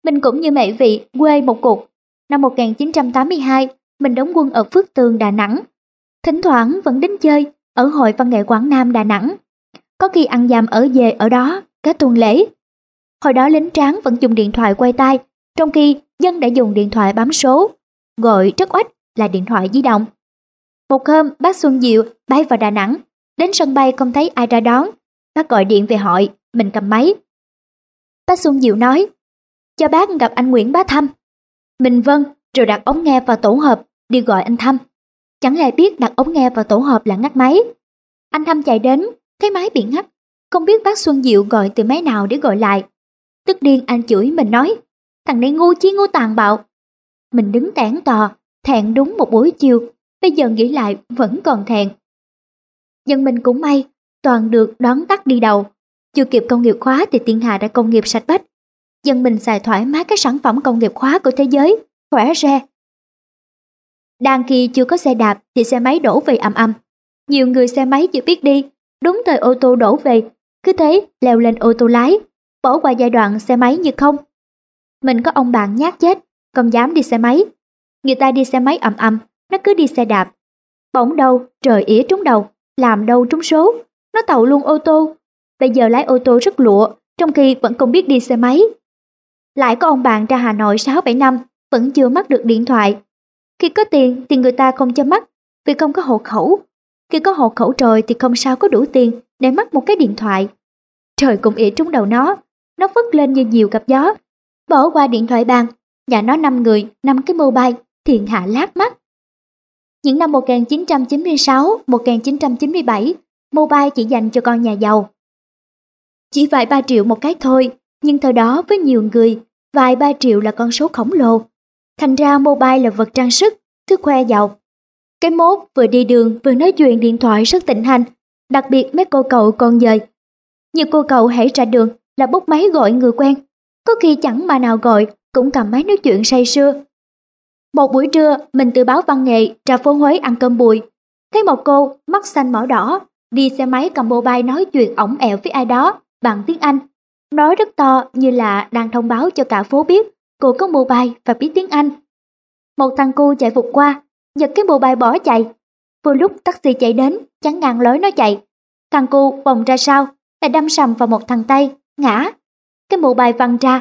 Mình cũng như mẹ vị, quê một cuộc. Năm 1982, mình đóng quân ở Phước Tường, Đà Nẵng. Thỉnh thoảng vẫn đến chơi ở Hội Văn nghệ Quảng Nam, Đà Nẵng. Có khi ăn giam ở về ở đó, cả tuần lễ. Hồi đó lính tráng vẫn dùng điện thoại quay tay, trong khi dân đã dùng điện thoại bấm số, gọi rất oách là điện thoại di động. Một hôm, bác Xuân Diệu bay vào Đà Nẵng, đến sân bay không thấy ai ra đón. Bác gọi điện về hỏi, mình cầm máy. Bác Xuân Diệu nói, cho bác gặp anh Nguyễn Bá Thăm. Mình vâng, rồi đặt ống nghe vào tổ hợp, đi gọi anh Thăm. Chẳng hề biết đặt ống nghe vào tổ hợp là ngắt máy. Anh Thăm chạy đến, thấy máy bị ngắt. Không biết bác Xuân Diệu gọi từ máy nào để gọi lại. Tức điên anh chửi mình nói, thằng này ngu chí ngu tàn bạo. Mình đứng tản tò, thẹn đúng một buổi chiều, bây giờ nghĩ lại vẫn còn thẹn. Nhưng mình cũng may, toàn được đón tắt đi đầu. Chưa kịp công nghiệp khóa thì thiên hạ đã công nghiệp sạch bách dân mình xài thoải mái các sản phẩm công nghiệp khóa của thế giới, khỏe re. Đang khi chưa có xe đạp thì xe máy đổ về ầm ầm. Nhiều người xe máy chưa biết đi, đúng thời ô tô đổ về, cứ thế leo lên ô tô lái, bỏ qua giai đoạn xe máy như không. Mình có ông bạn nhát chết, không dám đi xe máy. Người ta đi xe máy ầm ầm, nó cứ đi xe đạp. Bỗng đâu, trời ỉa trúng đầu, làm đâu trúng số, nó tậu luôn ô tô. Bây giờ lái ô tô rất lụa, trong khi vẫn không biết đi xe máy. Lại có ông bạn ra Hà Nội 6-7 năm vẫn chưa mắc được điện thoại. Khi có tiền thì người ta không cho mắc vì không có hộ khẩu. Khi có hộ khẩu rồi thì không sao có đủ tiền để mắc một cái điện thoại. Trời cũng ỉa trúng đầu nó, nó phất lên như nhiều cặp gió. Bỏ qua điện thoại bàn, nhà nó 5 người, 5 cái mobile, thiện hạ lát mắt. Những năm 1996-1997, mobile chỉ dành cho con nhà giàu. Chỉ vài ba triệu một cái thôi, nhưng thời đó với nhiều người, vài ba triệu là con số khổng lồ. Thành ra mobile là vật trang sức, thứ khoe giàu. Cái mốt vừa đi đường vừa nói chuyện điện thoại rất tịnh hành, đặc biệt mấy cô cậu còn dời. Nhiều cô cậu hãy ra đường là bút máy gọi người quen, có khi chẳng mà nào gọi cũng cầm máy nói chuyện say sưa. Một buổi trưa, mình từ báo văn nghệ ra phố Huế ăn cơm bùi. Thấy một cô, mắt xanh mỏ đỏ, đi xe máy cầm mobile nói chuyện ổng ẹo với ai đó bằng tiếng Anh. Nói rất to như là đang thông báo cho cả phố biết cô có mobile và biết tiếng Anh. Một thằng cu chạy vụt qua, giật cái mobile bỏ chạy. Vừa lúc taxi chạy đến, chắn ngang lối nó chạy. Thằng cu vòng ra sau, lại đâm sầm vào một thằng Tây, ngã. Cái mobile văng ra,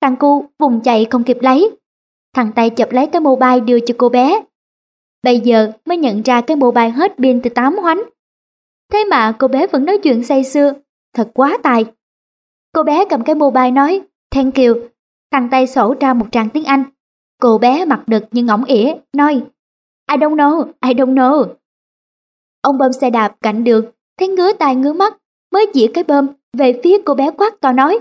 thằng cu vùng chạy không kịp lấy. Thằng Tây chụp lấy cái mobile đưa cho cô bé. Bây giờ mới nhận ra cái mobile hết pin từ 8 hoánh. Thế mà cô bé vẫn nói chuyện say sưa, thật quá tài. Cô bé cầm cái mobile nói, thank you. Thằng tay sổ ra một trang tiếng Anh. Cô bé mặt đực nhưng ngỏng ỉa, nói, I don't know, I don't know. Ông bơm xe đạp cạnh đường, thấy ngứa tai ngứa mắt, mới chỉ cái bơm về phía cô bé quát to nói,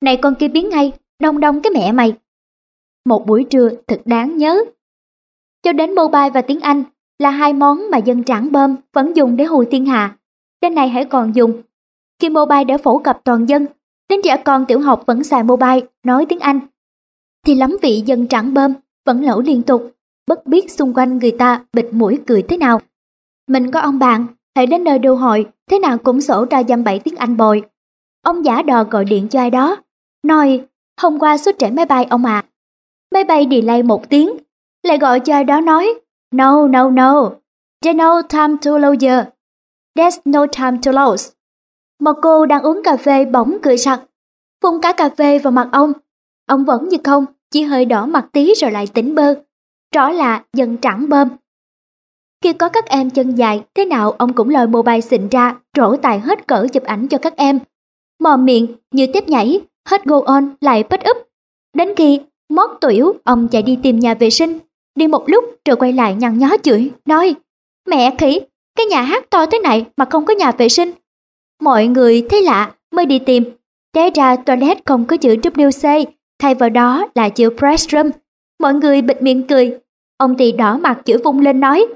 này con kia biến ngay, đông đông cái mẹ mày. Một buổi trưa thật đáng nhớ. Cho đến mobile và tiếng Anh là hai món mà dân trảng bơm vẫn dùng để hùi thiên hạ. Đến nay hãy còn dùng. Khi mobile đã phổ cập toàn dân Đến trẻ con tiểu học vẫn xài mobile, nói tiếng Anh. thì lắm vị dân trảng bơm vẫn lẩu liên tục, bất biết xung quanh người ta bịt mũi cười thế nào. Mình có ông bạn, hãy đến nơi đô hội, thế nào cũng sổ ra dăm bảy tiếng Anh bồi. Ông giả đò gọi điện cho ai đó, nói hôm qua xuất trễ máy bay ông ạ. À. Máy bay delay một tiếng, lại gọi cho ai đó nói No, no, no, there's no time to lose. There's no time to lose. Một cô đang uống cà phê bỗng cười sặc, phun cả cà phê vào mặt ông. Ông vẫn như không, chỉ hơi đỏ mặt tí rồi lại tỉnh bơ. Rõ là dần trắng bơm. Khi có các em chân dài, thế nào ông cũng lòi mobile xịn ra, trổ tài hết cỡ chụp ảnh cho các em. Mò miệng như tiếp nhảy, hết go on lại put up. Đến khi mót tủiu, ông chạy đi tìm nhà vệ sinh. Đi một lúc rồi quay lại nhăn nhó chửi, nói Mẹ khỉ, cái nhà hát to thế này mà không có nhà vệ sinh. Mọi người thấy lạ mới đi tìm. Té ra toilet không có chữ WC, thay vào đó là chữ restroom. Mọi người bịt miệng cười. Ông tì đỏ mặt chửi vung lên nói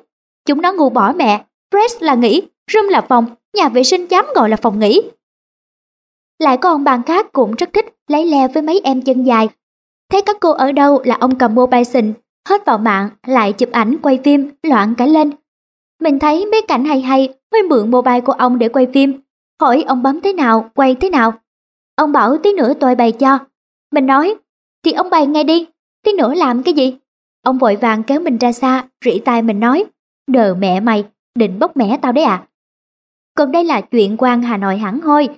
Chúng nó ngu bỏ mẹ, press là nghỉ, room là phòng, nhà vệ sinh dám gọi là phòng nghỉ. Lại có ông bạn khác cũng rất thích lấy leo với mấy em chân dài. Thấy các cô ở đâu là ông cầm mobile xịn, hết vào mạng lại chụp ảnh quay phim loạn cả lên. Mình thấy mấy cảnh hay hay mới mượn mobile của ông để quay phim, hỏi ông bấm thế nào, quay thế nào. Ông bảo tí nữa tôi bày cho. Mình nói, thì ông bày ngay đi, tí nữa làm cái gì? Ông vội vàng kéo mình ra xa, rỉ tai mình nói, đờ mẹ mày, định bóc mẻ tao đấy à? Còn đây là chuyện quan Hà Nội hẳn hoi.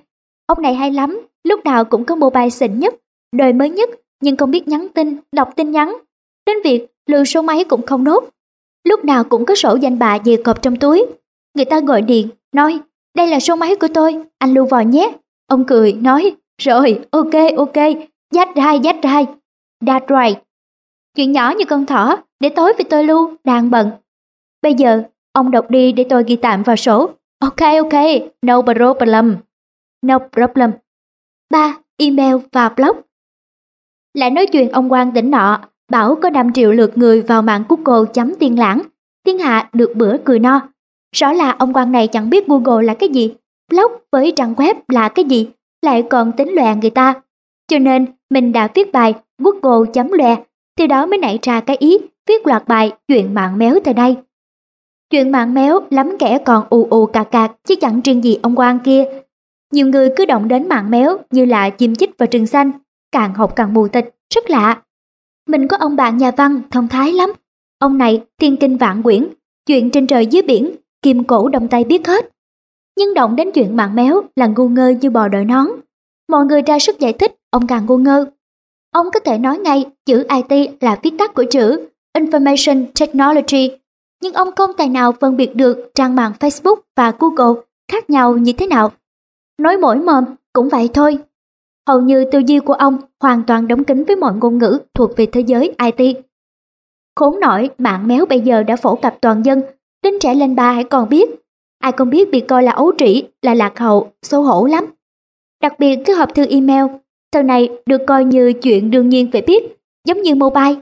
Ông này hay lắm, lúc nào cũng có mobile xịn nhất, đời mới nhất, nhưng không biết nhắn tin, đọc tin nhắn. Đến việc lưu số máy cũng không nốt. Lúc nào cũng có sổ danh bạ dì cọp trong túi. Người ta gọi điện, nói, đây là số máy của tôi, anh lưu vào nhé. Ông cười, nói, rồi, ok, ok, dắt rai, dắt rai. That's right. Chuyện nhỏ như con thỏ, để tối với tôi lưu, đang bận. Bây giờ, ông đọc đi để tôi ghi tạm vào sổ. Ok, ok, no problem. No problem. 3. Email và blog lại nói chuyện ông quan tỉnh nọ, bảo có 5 triệu lượt người vào mạng Google chấm tiên lãng. Thiên hạ được bữa cười no. Rõ là ông quan này chẳng biết Google là cái gì, blog với trang web là cái gì, lại còn tính lòe người ta. Cho nên mình đã viết bài Google chấm lòe, từ đó mới nảy ra cái ý viết loạt bài chuyện mạng méo từ đây. Chuyện mạng méo lắm kẻ còn ù ù cà cạc chứ chẳng riêng gì ông quan kia. Nhiều người cứ động đến mạng méo như là chim chích vào rừng xanh, càng học càng mù tịch, rất lạ. Mình có ông bạn nhà văn thông thái lắm. Ông này thiên kinh vạn quyển, chuyện trên trời dưới biển, kim cổ đồng tay biết hết. Nhưng động đến chuyện mạng méo là ngu ngơ như bò đợi nón. Mọi người ra sức giải thích, ông càng ngu ngơ. Ông có thể nói ngay chữ IT là viết tắt của chữ Information Technology, nhưng ông không tài nào phân biệt được trang mạng Facebook và Google khác nhau như thế nào. Nói mỗi mồm cũng vậy thôi. Hầu như tư duy của ông hoàn toàn đóng kín với mọi ngôn ngữ thuộc về thế giới IT. Khốn nổi, mạng méo bây giờ đã phổ cập toàn dân, đến trẻ lên ba hãy còn biết. Ai không biết bị coi là ấu trĩ, là lạc hậu, xấu hổ lắm. Đặc biệt cái hộp thư email, thời này được coi như chuyện đương nhiên phải biết, giống như mobile.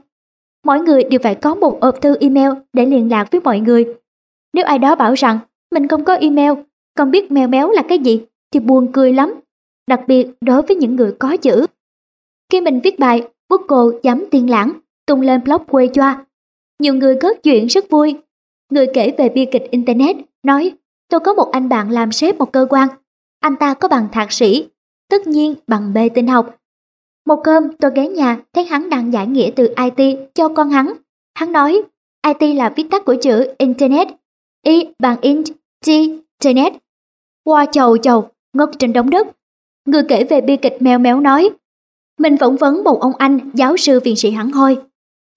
Mỗi người đều phải có một hộp thư email để liên lạc với mọi người. Nếu ai đó bảo rằng mình không có email, không biết mèo méo là cái gì, thì buồn cười lắm. Đặc biệt đối với những người có chữ. Khi mình viết bài, Google dám tiên lãng, tung lên blog quê choa. Nhiều người gót chuyện rất vui. Người kể về bi kịch Internet, nói tôi có một anh bạn làm sếp một cơ quan. Anh ta có bằng thạc sĩ, tất nhiên bằng bê tinh học. Một hôm tôi ghé nhà thấy hắn đang giải nghĩa từ IT cho con hắn. Hắn nói IT là viết tắt của chữ Internet. Y bằng int, T, Internet. Qua chầu chầu, ngất trên đống đất. Người kể về bi kịch mèo méo nói mình phỏng vấn một ông anh giáo sư viện sĩ hẳn hoi.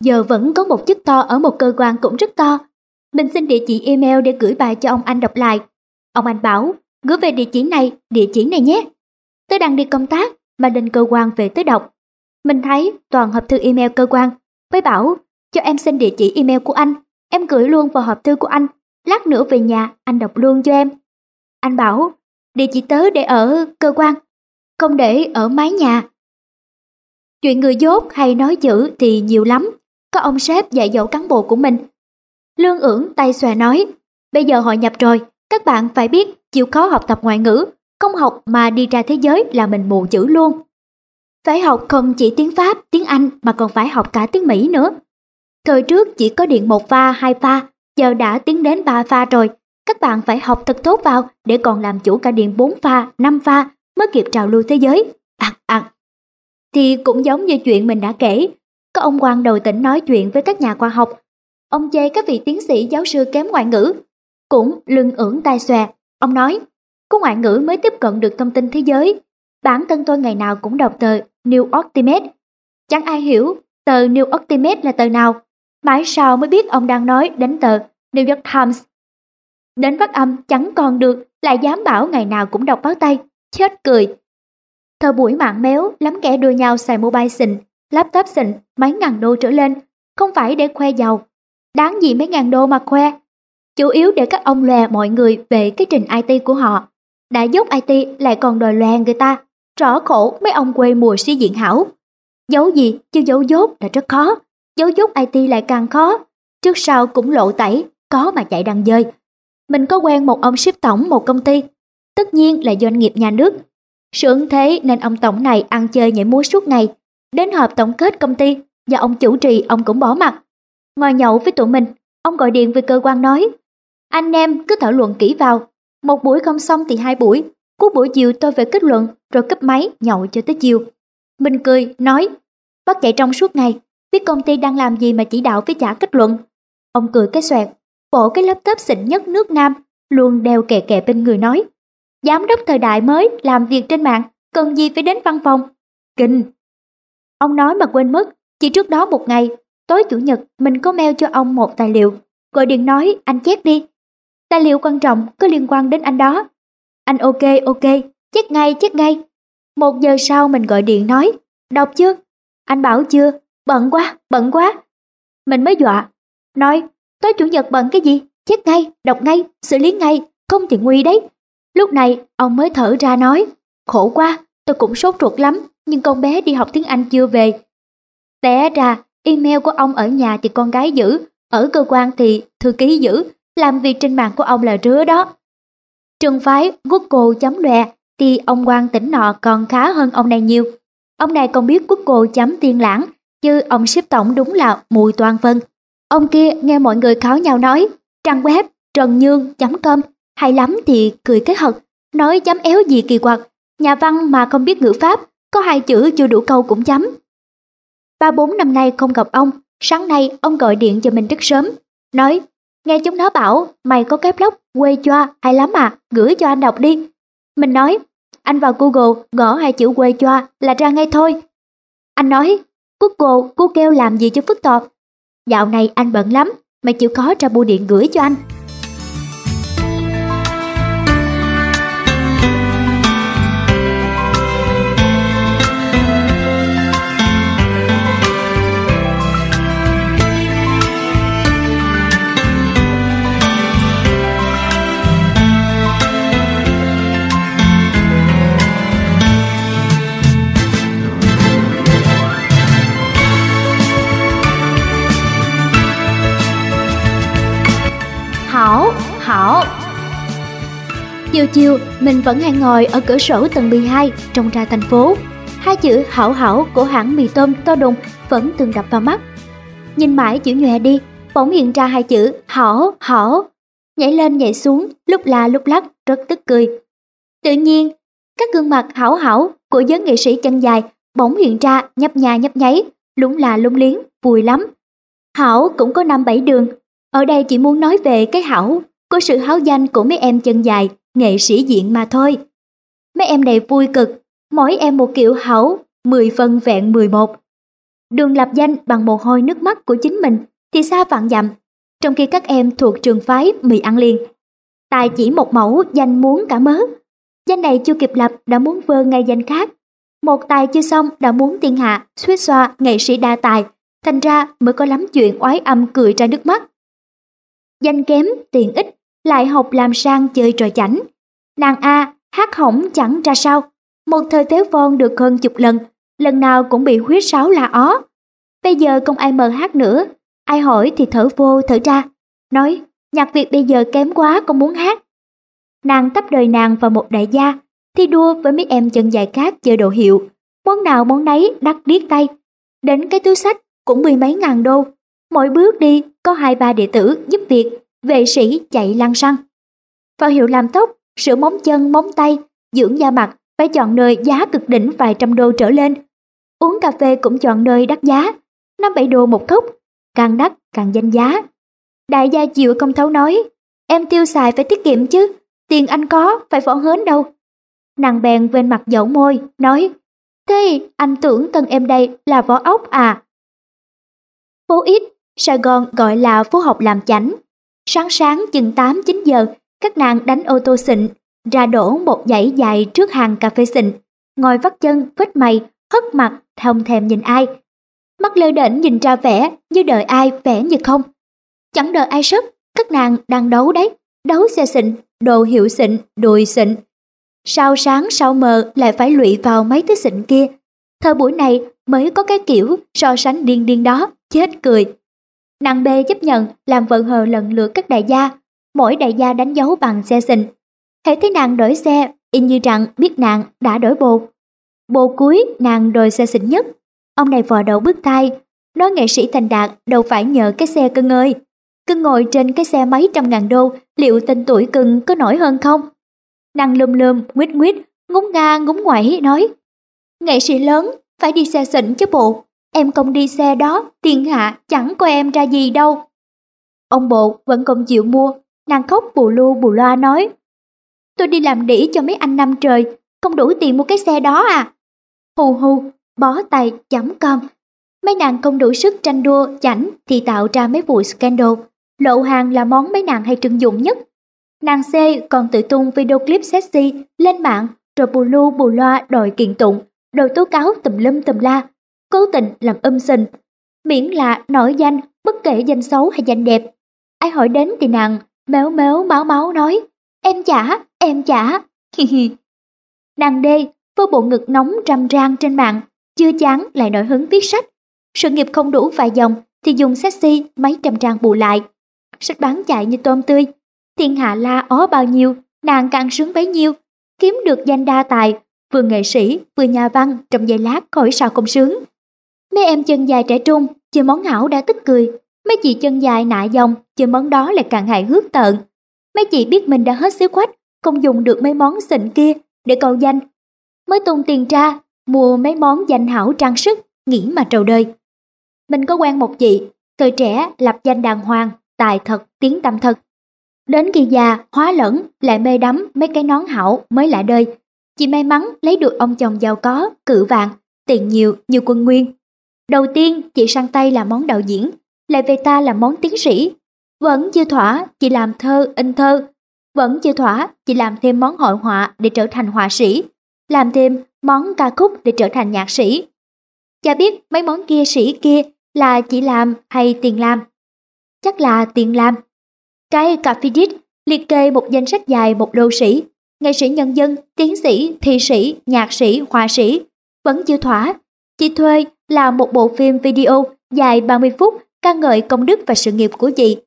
Giờ vẫn có một chức to ở một cơ quan cũng rất to. Mình xin địa chỉ email để gửi bài cho ông anh đọc lại. Ông anh bảo, gửi về địa chỉ này, địa chỉ này nhé. Tôi đang đi công tác mà đến cơ quan về tới đọc. Mình thấy toàn hộp thư email cơ quan. Mới bảo, cho em xin địa chỉ email của anh. Em gửi luôn vào hộp thư của anh. Lát nữa về nhà, anh đọc luôn cho em. Anh bảo, địa chỉ tớ để ở cơ quan, không để ở mái nhà. Chuyện người dốt hay nói chữ thì nhiều lắm. Có ông sếp dạy dỗ cán bộ của mình. Lương ưỡng tay xòe nói, bây giờ hội nhập rồi, các bạn phải biết chịu khó học tập ngoại ngữ, không học mà đi ra thế giới là mình mù chữ luôn. Phải học không chỉ tiếng Pháp, tiếng Anh mà còn phải học cả tiếng Mỹ nữa. Thời trước chỉ có điện một pha, hai pha, giờ đã tiến đến ba pha rồi. Các bạn phải học thật tốt vào để còn làm chủ cả điện bốn pha, năm pha mới kịp trào lưu thế giới. Ặc ặc. Thì cũng giống như chuyện mình đã kể, có ông quan đầu tỉnh nói chuyện với các nhà khoa học. Ông chê các vị tiến sĩ giáo sư kém ngoại ngữ. Cũng lưng ưỡn tai xòe, ông nói, có ngoại ngữ mới tiếp cận được thông tin thế giới. Bản thân tôi ngày nào cũng đọc tờ New Optimist. Chẳng ai hiểu tờ New Optimist là tờ nào. Mãi sau mới biết ông đang nói đến tờ New York Times. Đến phát âm chẳng còn được, lại dám bảo ngày nào cũng đọc báo tay. Chết cười. Thời buổi mạng méo, lắm kẻ đua nhau xài mobile xịn, laptop xịn, mấy ngàn đô trở lên, không phải để khoe giàu. Đáng gì mấy ngàn đô mà khoe. Chủ yếu để các ông lòe mọi người về cái trình IT của họ. Đã dốc IT lại còn đòi lòe người ta. Rõ khổ mấy ông quê mùa sĩ diện hảo. Giấu gì chứ giấu dốt là rất khó. Giấu dốt IT lại càng khó. Trước sau cũng lộ tẩy, có mà chạy đằng dơi. Mình có quen một ông ship tổng một công ty. Tất nhiên là doanh nghiệp nhà nước. Sướng thế nên ông tổng này ăn chơi nhảy múa suốt ngày. Đến họp tổng kết công ty, do ông chủ trì ông cũng bỏ mặt. Ngồi nhậu với tụi mình, ông gọi điện về cơ quan nói. Anh em cứ thảo luận kỹ vào. Một buổi không xong thì hai buổi. Cuối buổi chiều tôi về kết luận, rồi cấp máy nhậu cho tới chiều. Mình cười, nói. bắt chạy trong suốt ngày, biết công ty đang làm gì mà chỉ đạo với trả kết luận. Ông cười cái xoẹt, bộ cái laptop xịn nhất nước Nam, luôn đeo kè kè bên người nói. Giám đốc thời đại mới làm việc trên mạng, cần gì phải đến văn phòng. Kinh! Ông nói mà quên mất, chỉ trước đó một ngày, tối chủ nhật mình có mail cho ông một tài liệu, gọi điện nói anh chép đi. Tài liệu quan trọng có liên quan đến anh đó. Anh ok ok, chép ngay chép ngay. Một giờ sau mình gọi điện nói, đọc chưa? Anh bảo chưa, bận quá, bận quá. Mình mới dọa, nói, tối chủ nhật bận cái gì? Chép ngay, đọc ngay, xử lý ngay, không thì nguy đấy. Lúc này ông mới thở ra nói, khổ quá, tôi cũng sốt ruột lắm, nhưng con bé đi học tiếng Anh chưa về. Té ra, email của ông ở nhà thì con gái giữ, ở cơ quan thì thư ký giữ, làm việc trên mạng của ông là rứa đó. Trường phái Google chấm lòe thì ông quan tỉnh nọ còn khá hơn ông này nhiều. Ông này còn biết Google chấm tiên lãng, chứ ông ship tổng đúng là mùi toàn phân. Ông kia nghe mọi người kháo nhau nói, trang web trần nhương.com hay lắm thì cười cái hật, nói dám éo gì kỳ quặc, nhà văn mà không biết ngữ pháp, có hai chữ chưa đủ câu cũng chấm. Ba bốn năm nay không gặp ông, sáng nay ông gọi điện cho mình rất sớm, nói, nghe chúng nó bảo mày có cái blog quê choa hay lắm à, gửi cho anh đọc đi. Mình nói, anh vào Google gõ hai chữ quê choa là ra ngay thôi. Anh nói, Google, Google làm gì cho phức tạp. Dạo này anh bận lắm, mày chịu khó ra bưu điện gửi cho anh. Hảo hảo. Chiều chiều, mình vẫn hay ngồi ở cửa sổ tầng 12 trong ra thành phố. Hai chữ hảo hảo của hãng mì tôm to đùng vẫn từng đập vào mắt. Nhìn mãi chữ nhòe đi, Bỗng hiện ra hai chữ hảo hảo. Nhảy lên nhảy xuống, lúc la lúc lắc, rất tức cười. Tự nhiên, các gương mặt hảo hảo của giới nghệ sĩ chân dài bỗng hiện ra nhấp nhà nhấp nháy, lúng là lúng liếng, vui lắm. Hảo cũng có năm bảy đường ở đây chỉ muốn nói về cái hảo của sự háo danh của mấy em chân dài, nghệ sĩ diện mà thôi. Mấy em này vui cực, mỗi em một kiểu hảo, 10 phân vẹn 11. Đường lập danh bằng mồ hôi nước mắt của chính mình thì xa vạn dặm, trong khi các em thuộc trường phái mì ăn liền. Tài chỉ một mẫu danh muốn cả mớ. Danh này chưa kịp lập đã muốn vơ ngay danh khác. Một tài chưa xong đã muốn thiên hạ, suýt xoa nghệ sĩ đa tài, thành ra mới có lắm chuyện oái âm cười ra nước mắt. Danh kém, tiền ít, lại học làm sang chơi trò chảnh. Nàng A hát hỏng chẳng ra sao, một thời téo von được hơn chục lần, lần nào cũng bị huyết sáo là ó. Bây giờ không ai mờ hát nữa, ai hỏi thì thở vô thở ra, nói nhạc Việt bây giờ kém quá không muốn hát. Nàng tấp đời nàng vào một đại gia, thi đua với mấy em chân dài khác chơi đồ hiệu, món nào món nấy đắt điếc tay. Đến cái túi sách cũng mười mấy ngàn đô. Mỗi bước đi có hai ba đệ tử giúp việc, vệ sĩ chạy lăn xăng. Vào hiệu làm tóc, sửa móng chân, móng tay, dưỡng da mặt phải chọn nơi giá cực đỉnh vài trăm đô trở lên. Uống cà phê cũng chọn nơi đắt giá, năm bảy đô một cốc, càng đắt càng danh giá. Đại gia chịu công thấu nói, em tiêu xài phải tiết kiệm chứ, tiền anh có, phải phỏ hớn đâu. Nàng bèn bên mặt dẫu môi, nói, thế anh tưởng tân em đây là vỏ ốc à? Phố ít, Sài Gòn gọi là phố học làm chánh. Sáng sáng chừng 8-9 giờ, các nàng đánh ô tô xịn, ra đổ một dãy dài trước hàng cà phê xịn, ngồi vắt chân, vết mày, hất mặt, không thèm nhìn ai. Mắt lơ đễnh nhìn ra vẻ như đợi ai vẻ như không. Chẳng đợi ai sức các nàng đang đấu đấy, đấu xe xịn, đồ hiệu xịn, đùi xịn. Sao sáng sao mờ lại phải lụy vào mấy thứ xịn kia. Thời buổi này mới có cái kiểu so sánh điên điên đó, chết cười. Nàng B chấp nhận làm vợ hờ lần lượt các đại gia, mỗi đại gia đánh dấu bằng xe xịn. Hãy thấy nàng đổi xe, in như rằng biết nàng đã đổi bồ. Bồ cuối nàng đổi xe xịn nhất. Ông này vò đầu bước tai, nói nghệ sĩ thành đạt đâu phải nhờ cái xe cưng ơi. Cưng ngồi trên cái xe mấy trăm ngàn đô, liệu tên tuổi cưng có nổi hơn không? Nàng lùm lùm, nguyết nguyết, ngúng nga ngúng ngoảy nói. Nghệ sĩ lớn, phải đi xe xịn chứ bộ. Em không đi xe đó, tiền hạ chẳng coi em ra gì đâu. Ông bộ vẫn không chịu mua, nàng khóc bù lu bù loa nói. Tôi đi làm đỉ cho mấy anh năm trời, không đủ tiền mua cái xe đó à. Hù hù, bó tay chấm com. Mấy nàng không đủ sức tranh đua chảnh thì tạo ra mấy vụ scandal. Lộ hàng là món mấy nàng hay trưng dụng nhất. Nàng C còn tự tung video clip sexy lên mạng rồi bù lu bù loa đòi kiện tụng, đòi tố cáo tùm lum tùm la, cố tình làm âm sình. Miễn là nổi danh, bất kể danh xấu hay danh đẹp. Ai hỏi đến thì nàng méo méo máu máu nói, em chả, em chả, hi hi. Nàng đê, với bộ ngực nóng trăm trang trên mạng, chưa chán lại nổi hứng viết sách. Sự nghiệp không đủ vài dòng thì dùng sexy mấy trăm trang bù lại. Sách bán chạy như tôm tươi. Thiên hạ la ó bao nhiêu, nàng càng sướng bấy nhiêu. Kiếm được danh đa tài, vừa nghệ sĩ, vừa nhà văn trong giây lát khỏi sao không sướng. Mấy em chân dài trẻ trung, chơi món hảo đã tức cười. Mấy chị chân dài nại dòng, chơi món đó lại càng hại hước tợn. Mấy chị biết mình đã hết xíu quách, không dùng được mấy món xịn kia để cầu danh. Mới tung tiền ra, mua mấy món danh hảo trang sức, nghĩ mà trầu đời. Mình có quen một chị, thời trẻ lập danh đàng hoàng, tài thật, tiếng tâm thật. Đến khi già, hóa lẫn, lại mê đắm mấy cái nón hảo mới lạ đời. Chị may mắn lấy được ông chồng giàu có, cự vàng, tiền nhiều như quân nguyên. Đầu tiên, chị sang tay làm món đạo diễn, lại về ta làm món tiến sĩ. Vẫn chưa thỏa, chị làm thơ, in thơ. Vẫn chưa thỏa, chị làm thêm món hội họa để trở thành họa sĩ. Làm thêm món ca khúc để trở thành nhạc sĩ. Chả biết mấy món kia sĩ kia là chị làm hay tiền làm. Chắc là tiền làm. Cái đít liệt kê một danh sách dài một đô sĩ, nghệ sĩ nhân dân, tiến sĩ, thi sĩ, nhạc sĩ, họa sĩ. Vẫn chưa thỏa, chị thuê là một bộ phim video dài 30 phút ca ngợi công đức và sự nghiệp của chị.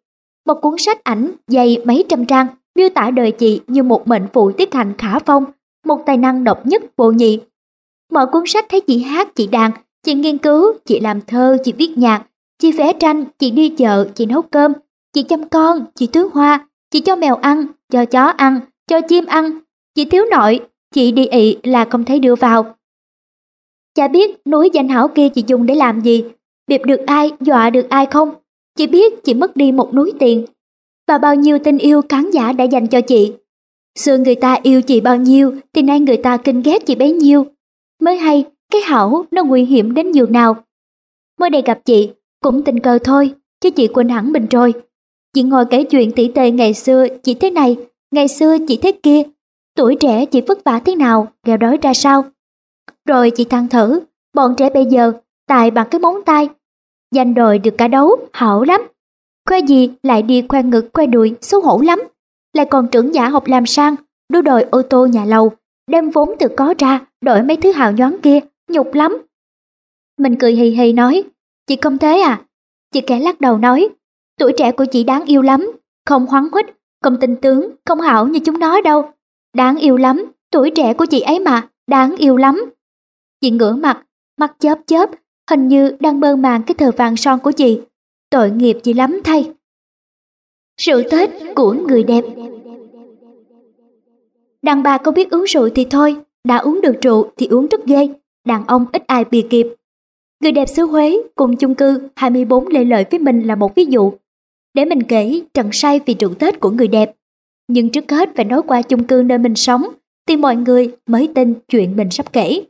Một cuốn sách ảnh dày mấy trăm trang miêu tả đời chị như một mệnh phụ tiết hành khả phong, một tài năng độc nhất vô nhị. Mở cuốn sách thấy chị hát, chị đàn, chị nghiên cứu, chị làm thơ, chị viết nhạc, chị vẽ tranh, chị đi chợ, chị nấu cơm, chị chăm con, chị tưới hoa, chị cho mèo ăn, cho chó ăn, cho chim ăn, chị thiếu nội, chị đi ị là không thấy đưa vào. Chả biết núi danh hảo kia chị dùng để làm gì, Điệp được ai, dọa được ai không? Chỉ biết chị mất đi một núi tiền. Và bao nhiêu tình yêu khán giả đã dành cho chị. Xưa người ta yêu chị bao nhiêu thì nay người ta kinh ghét chị bấy nhiêu. Mới hay, cái hảo nó nguy hiểm đến giường nào. Mới đây gặp chị, cũng tình cờ thôi, chứ chị quên hẳn mình rồi. Chị ngồi kể chuyện tỉ tề ngày xưa chị thế này, ngày xưa chị thế kia. Tuổi trẻ chị vất vả thế nào, nghèo đói ra sao. Rồi chị than thở, bọn trẻ bây giờ tài bằng cái móng tay. Giành đòi được cả đấu, hảo lắm. Khoe gì lại đi khoe ngực khoe đùi, xấu hổ lắm. Lại còn trưởng giả học làm sang, đua đòi ô tô nhà lầu, đem vốn tự có ra, đổi mấy thứ hào nhoáng kia, nhục lắm. Mình cười hì hì nói, chị không thế à? Chị kẻ lắc đầu nói, tuổi trẻ của chị đáng yêu lắm, không hoáng hít, không tinh tướng, không hảo như chúng nó đâu. Đáng yêu lắm, tuổi trẻ của chị ấy mà, đáng yêu lắm. Chị ngửa mặt, mắt chớp chớp, hình như đang mơ màng cái thờ vàng son của chị. Tội nghiệp chị lắm thay. Rượu Tết của người đẹp Đàn bà có biết uống rượu thì thôi, đã uống được rượu thì uống rất ghê, đàn ông ít ai bìa kịp. Người đẹp xứ Huế cùng chung cư 24 lê lợi với mình là một ví dụ. Để mình kể trần say vì rượu Tết của người đẹp. Nhưng trước hết phải nói qua chung cư nơi mình sống, thì mọi người mới tin chuyện mình sắp kể.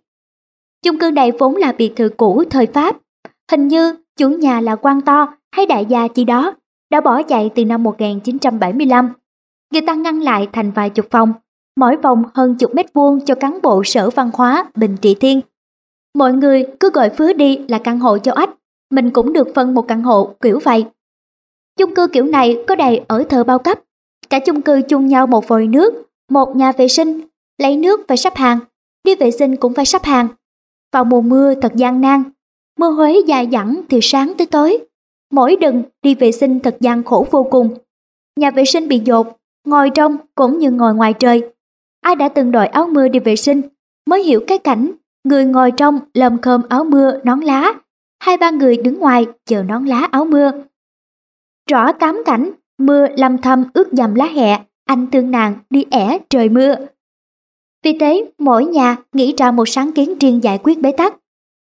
Chung cư này vốn là biệt thự cũ thời Pháp. Hình như chủ nhà là quan to hay đại gia chi đó, đã bỏ chạy từ năm 1975. Người ta ngăn lại thành vài chục phòng, mỗi phòng hơn chục mét vuông cho cán bộ sở văn hóa Bình Trị Thiên. Mọi người cứ gọi phứa đi là căn hộ cho ách, mình cũng được phân một căn hộ kiểu vậy. Chung cư kiểu này có đầy ở thờ bao cấp, cả chung cư chung nhau một vòi nước, một nhà vệ sinh, lấy nước phải sắp hàng, đi vệ sinh cũng phải sắp hàng. Vào mùa mưa thật gian nan, mưa Huế dài dẳng từ sáng tới tối. Mỗi đừng đi vệ sinh thật gian khổ vô cùng. Nhà vệ sinh bị dột, ngồi trong cũng như ngồi ngoài trời. Ai đã từng đội áo mưa đi vệ sinh mới hiểu cái cảnh người ngồi trong lầm khơm áo mưa nón lá, hai ba người đứng ngoài chờ nón lá áo mưa. Rõ tám cảnh, mưa lâm thâm ướt dầm lá hẹ, anh tương nàng đi ẻ trời mưa. Vì thế, mỗi nhà nghĩ ra một sáng kiến riêng giải quyết bế tắc.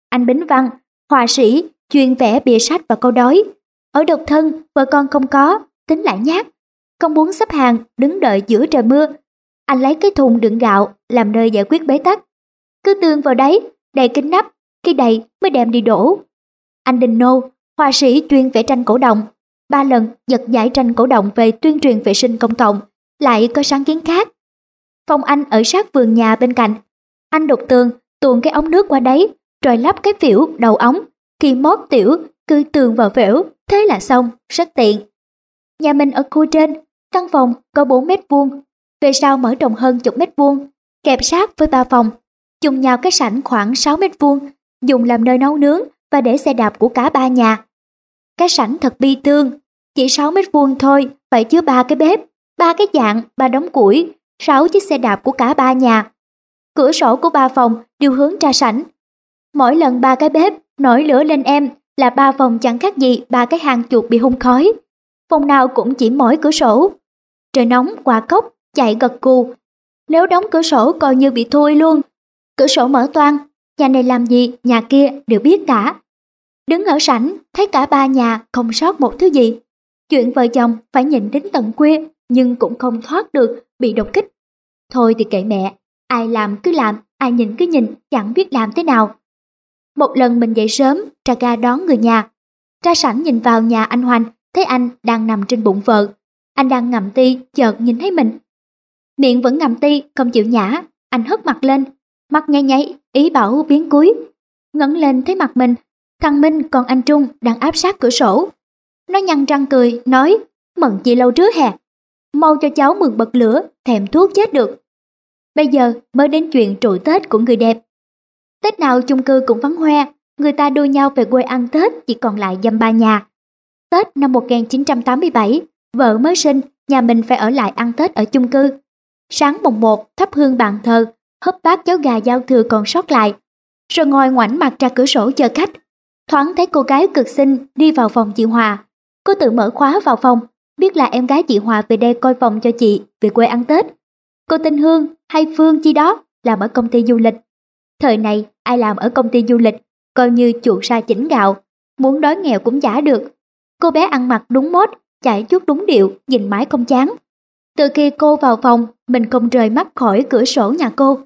Anh Bính Văn, họa sĩ, chuyên vẽ bìa sách và câu đối Ở độc thân, vợ con không có, tính lại nhát. Không muốn xếp hàng, đứng đợi giữa trời mưa. Anh lấy cái thùng đựng gạo, làm nơi giải quyết bế tắc. Cứ tương vào đấy, đầy kính nắp, khi đầy mới đem đi đổ. Anh Đình Nô, họa sĩ chuyên vẽ tranh cổ động, ba lần giật giải tranh cổ động về tuyên truyền vệ sinh công cộng, lại có sáng kiến khác. Phòng anh ở sát vườn nhà bên cạnh. Anh đục tường, tuồn cái ống nước qua đấy, rồi lắp cái phễu đầu ống. Khi mót tiểu, cứ tường vào phễu, thế là xong, rất tiện. Nhà mình ở khu trên, căn phòng có 4 mét vuông, về sau mở rộng hơn chục mét vuông, kẹp sát với ba phòng, chung nhau cái sảnh khoảng 6 mét vuông, dùng làm nơi nấu nướng và để xe đạp của cả ba nhà. Cái sảnh thật bi thương, chỉ 6 mét vuông thôi, phải chứa ba cái bếp, ba cái dạng, ba đống củi, sáu chiếc xe đạp của cả ba nhà. Cửa sổ của ba phòng đều hướng ra sảnh. Mỗi lần ba cái bếp nổi lửa lên em là ba phòng chẳng khác gì ba cái hang chuột bị hung khói. Phòng nào cũng chỉ mỗi cửa sổ. Trời nóng quả cốc chạy gật cù. Nếu đóng cửa sổ coi như bị thui luôn. Cửa sổ mở toang, nhà này làm gì, nhà kia đều biết cả. Đứng ở sảnh, thấy cả ba nhà không sót một thứ gì. Chuyện vợ chồng phải nhìn đến tận khuya, nhưng cũng không thoát được, bị đột kích. Thôi thì kệ mẹ, ai làm cứ làm, ai nhìn cứ nhìn, chẳng biết làm thế nào. Một lần mình dậy sớm, ra ga đón người nhà. Ra sảnh nhìn vào nhà anh Hoành, thấy anh đang nằm trên bụng vợ. Anh đang ngậm ti, chợt nhìn thấy mình. Miệng vẫn ngậm ti, không chịu nhả, anh hất mặt lên, mắt nháy nháy, ý bảo biến cuối. Ngẩng lên thấy mặt mình, thằng Minh còn anh Trung đang áp sát cửa sổ. Nó nhăn răng cười, nói, mận chị lâu trước hè. Mau cho cháu mừng bật lửa, thèm thuốc chết được. Bây giờ mới đến chuyện trụ Tết của người đẹp. Tết nào chung cư cũng vắng hoe, người ta đua nhau về quê ăn Tết chỉ còn lại dăm ba nhà. Tết năm 1987, vợ mới sinh, nhà mình phải ở lại ăn Tết ở chung cư. Sáng mùng 1, thắp hương bàn thờ, hấp bát cháo gà giao thừa còn sót lại, rồi ngồi ngoảnh mặt ra cửa sổ chờ khách. Thoáng thấy cô gái cực xinh đi vào phòng chị Hòa. Cô tự mở khóa vào phòng, biết là em gái chị Hòa về đây coi phòng cho chị về quê ăn Tết. Cô tên Hương hay Phương chi đó làm ở công ty du lịch. Thời này ai làm ở công ty du lịch coi như chuột sa chỉnh gạo, muốn đói nghèo cũng giả được. Cô bé ăn mặc đúng mốt, chạy chút đúng điệu, nhìn mãi không chán. Từ khi cô vào phòng, mình không rời mắt khỏi cửa sổ nhà cô.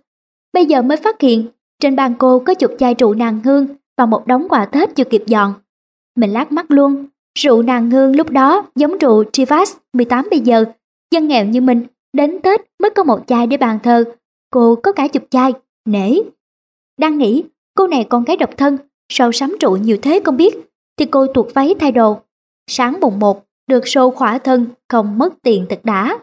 Bây giờ mới phát hiện, trên bàn cô có chục chai rượu nàng hương và một đống quà Tết chưa kịp dọn. Mình lát mắt luôn, rượu nàng hương lúc đó giống rượu Chivas 18 bây giờ, dân nghèo như mình, đến Tết mới có một chai để bàn thờ, cô có cả chục chai, nể. Đang nghĩ, cô này con gái độc thân, sao sắm rượu nhiều thế không biết, thì cô tuột váy thay đồ. Sáng mùng một được sô khỏa thân, không mất tiền thật đã.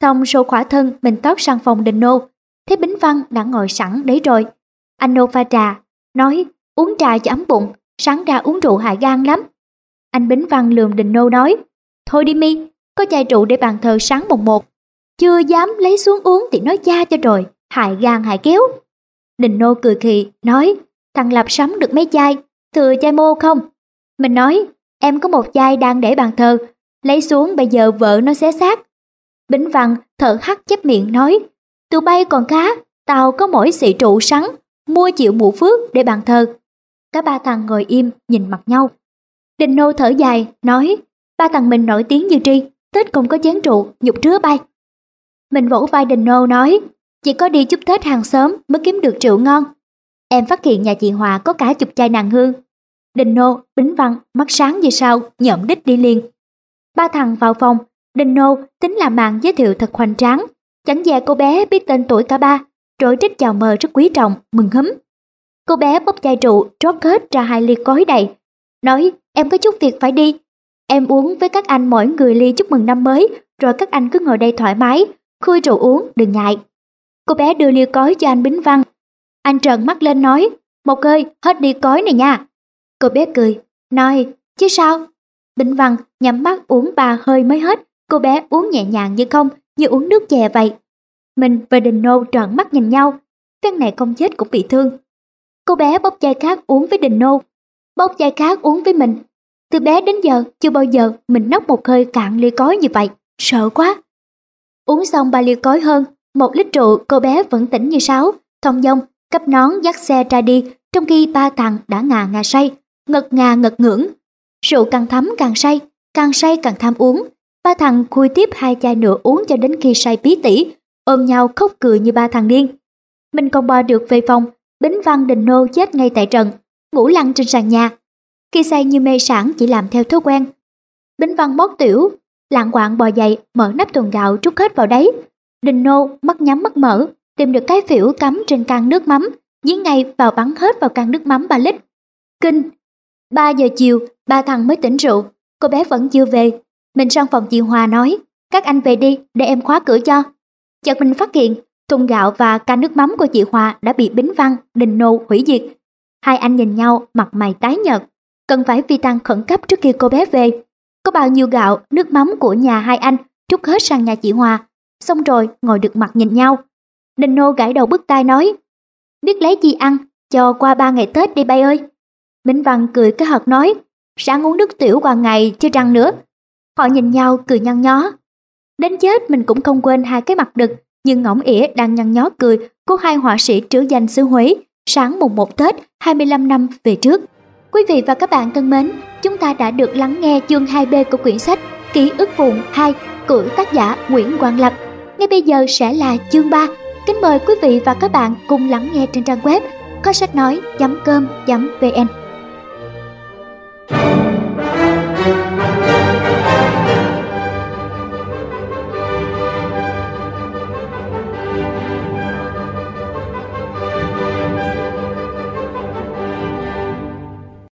Xong sô khỏa thân, mình tót sang phòng đình nô, thấy Bính Văn đã ngồi sẵn đấy rồi. Anh nô pha trà, nói uống trà cho ấm bụng, sáng ra uống rượu hại gan lắm. Anh Bính Văn lườm đình nô nói, thôi đi mi, có chai rượu để bàn thờ sáng mùng một. Chưa dám lấy xuống uống thì nói cha cho rồi, hại gan hại kéo. Đình Nô cười khì, nói, thằng Lập sắm được mấy chai, thừa chai mô không? Mình nói, em có một chai đang để bàn thờ, lấy xuống bây giờ vợ nó xé xác. Bính Văn thở hắt chép miệng nói, tụi bay còn khá, tao có mỗi xị trụ sắn, mua chịu mũ phước để bàn thờ. Cả ba thằng ngồi im nhìn mặt nhau. Đình Nô thở dài, nói, ba thằng mình nổi tiếng như tri, Tết cũng có chén trụ, nhục trứa bay. Mình vỗ vai Đình Nô nói, chỉ có đi chúc Tết hàng xóm mới kiếm được rượu ngon. Em phát hiện nhà chị Hòa có cả chục chai nàng hương. Đình Nô, Bính Văn, mắt sáng như sao, nhậm đích đi liền. Ba thằng vào phòng, Đình Nô tính là màn giới thiệu thật hoành tráng. Chẳng dè cô bé biết tên tuổi cả ba, rồi trích chào mời rất quý trọng, mừng húm. Cô bé bốc chai rượu, trót hết ra hai ly cối đầy. Nói, em có chút việc phải đi. Em uống với các anh mỗi người ly chúc mừng năm mới, rồi các anh cứ ngồi đây thoải mái, khui rượu uống, đừng ngại. Cô bé đưa ly cối cho anh Bính Văn. Anh trợn mắt lên nói, một ơi, hết ly cối này nha. Cô bé cười, nói, chứ sao? Bính Văn nhắm mắt uống ba hơi mới hết, cô bé uống nhẹ nhàng như không, như uống nước chè vậy. Mình và Đình Nô trợn mắt nhìn nhau, phen này không chết cũng bị thương. Cô bé bốc chai khác uống với Đình Nô, bốc chai khác uống với mình. Từ bé đến giờ chưa bao giờ mình nốc một hơi cạn ly cối như vậy, sợ quá. Uống xong ba ly cối hơn, một lít rượu cô bé vẫn tỉnh như sáo, thông dong, cấp nón dắt xe ra đi, trong khi ba thằng đã ngà ngà say, ngật ngà ngật ngưỡng. Rượu càng thấm càng say, càng say càng tham uống. Ba thằng khui tiếp hai chai nữa uống cho đến khi say bí tỉ, ôm nhau khóc cười như ba thằng điên. Mình còn bò được về phòng, Bính Văn Đình Nô chết ngay tại trận, ngủ lăn trên sàn nhà. Khi say như mê sản chỉ làm theo thói quen. Bính Văn mót tiểu, lạng quạng bò dậy, mở nắp tuần gạo trút hết vào đấy. Đình Nô mắt nhắm mắt mở, tìm được cái phễu cắm trên can nước mắm, dí ngay vào bắn hết vào can nước mắm 3 lít. Kinh! 3 giờ chiều, ba thằng mới tỉnh rượu, cô bé vẫn chưa về. Mình sang phòng chị Hòa nói, các anh về đi để em khóa cửa cho. Chợt mình phát hiện, thùng gạo và can nước mắm của chị Hòa đã bị Bính Văn, Đình Nô hủy diệt. Hai anh nhìn nhau, mặt mày tái nhợt, cần phải vi tăng khẩn cấp trước khi cô bé về. Có bao nhiêu gạo, nước mắm của nhà hai anh trút hết sang nhà chị Hòa, xong rồi ngồi được mặt nhìn nhau. Đình Nô gãi đầu bứt tai nói, biết lấy gì ăn, cho qua ba ngày Tết đi bay ơi. Bính Văn cười cái hợt nói, sáng uống nước tiểu qua ngày chưa răng nữa. Họ nhìn nhau cười nhăn nhó. Đến chết mình cũng không quên hai cái mặt đực, nhưng ngỗng ỉa đang nhăn nhó cười của hai họa sĩ trữ danh xứ Huế sáng mùng một Tết 25 năm về trước. Quý vị và các bạn thân mến, chúng ta đã được lắng nghe chương hai B của quyển sách Ký ức vùng hai của tác giả Nguyễn Quang Lập. Ngay bây giờ sẽ là chương ba. Kính mời quý vị và các bạn cùng lắng nghe trên trang web có sách nói.com.vn.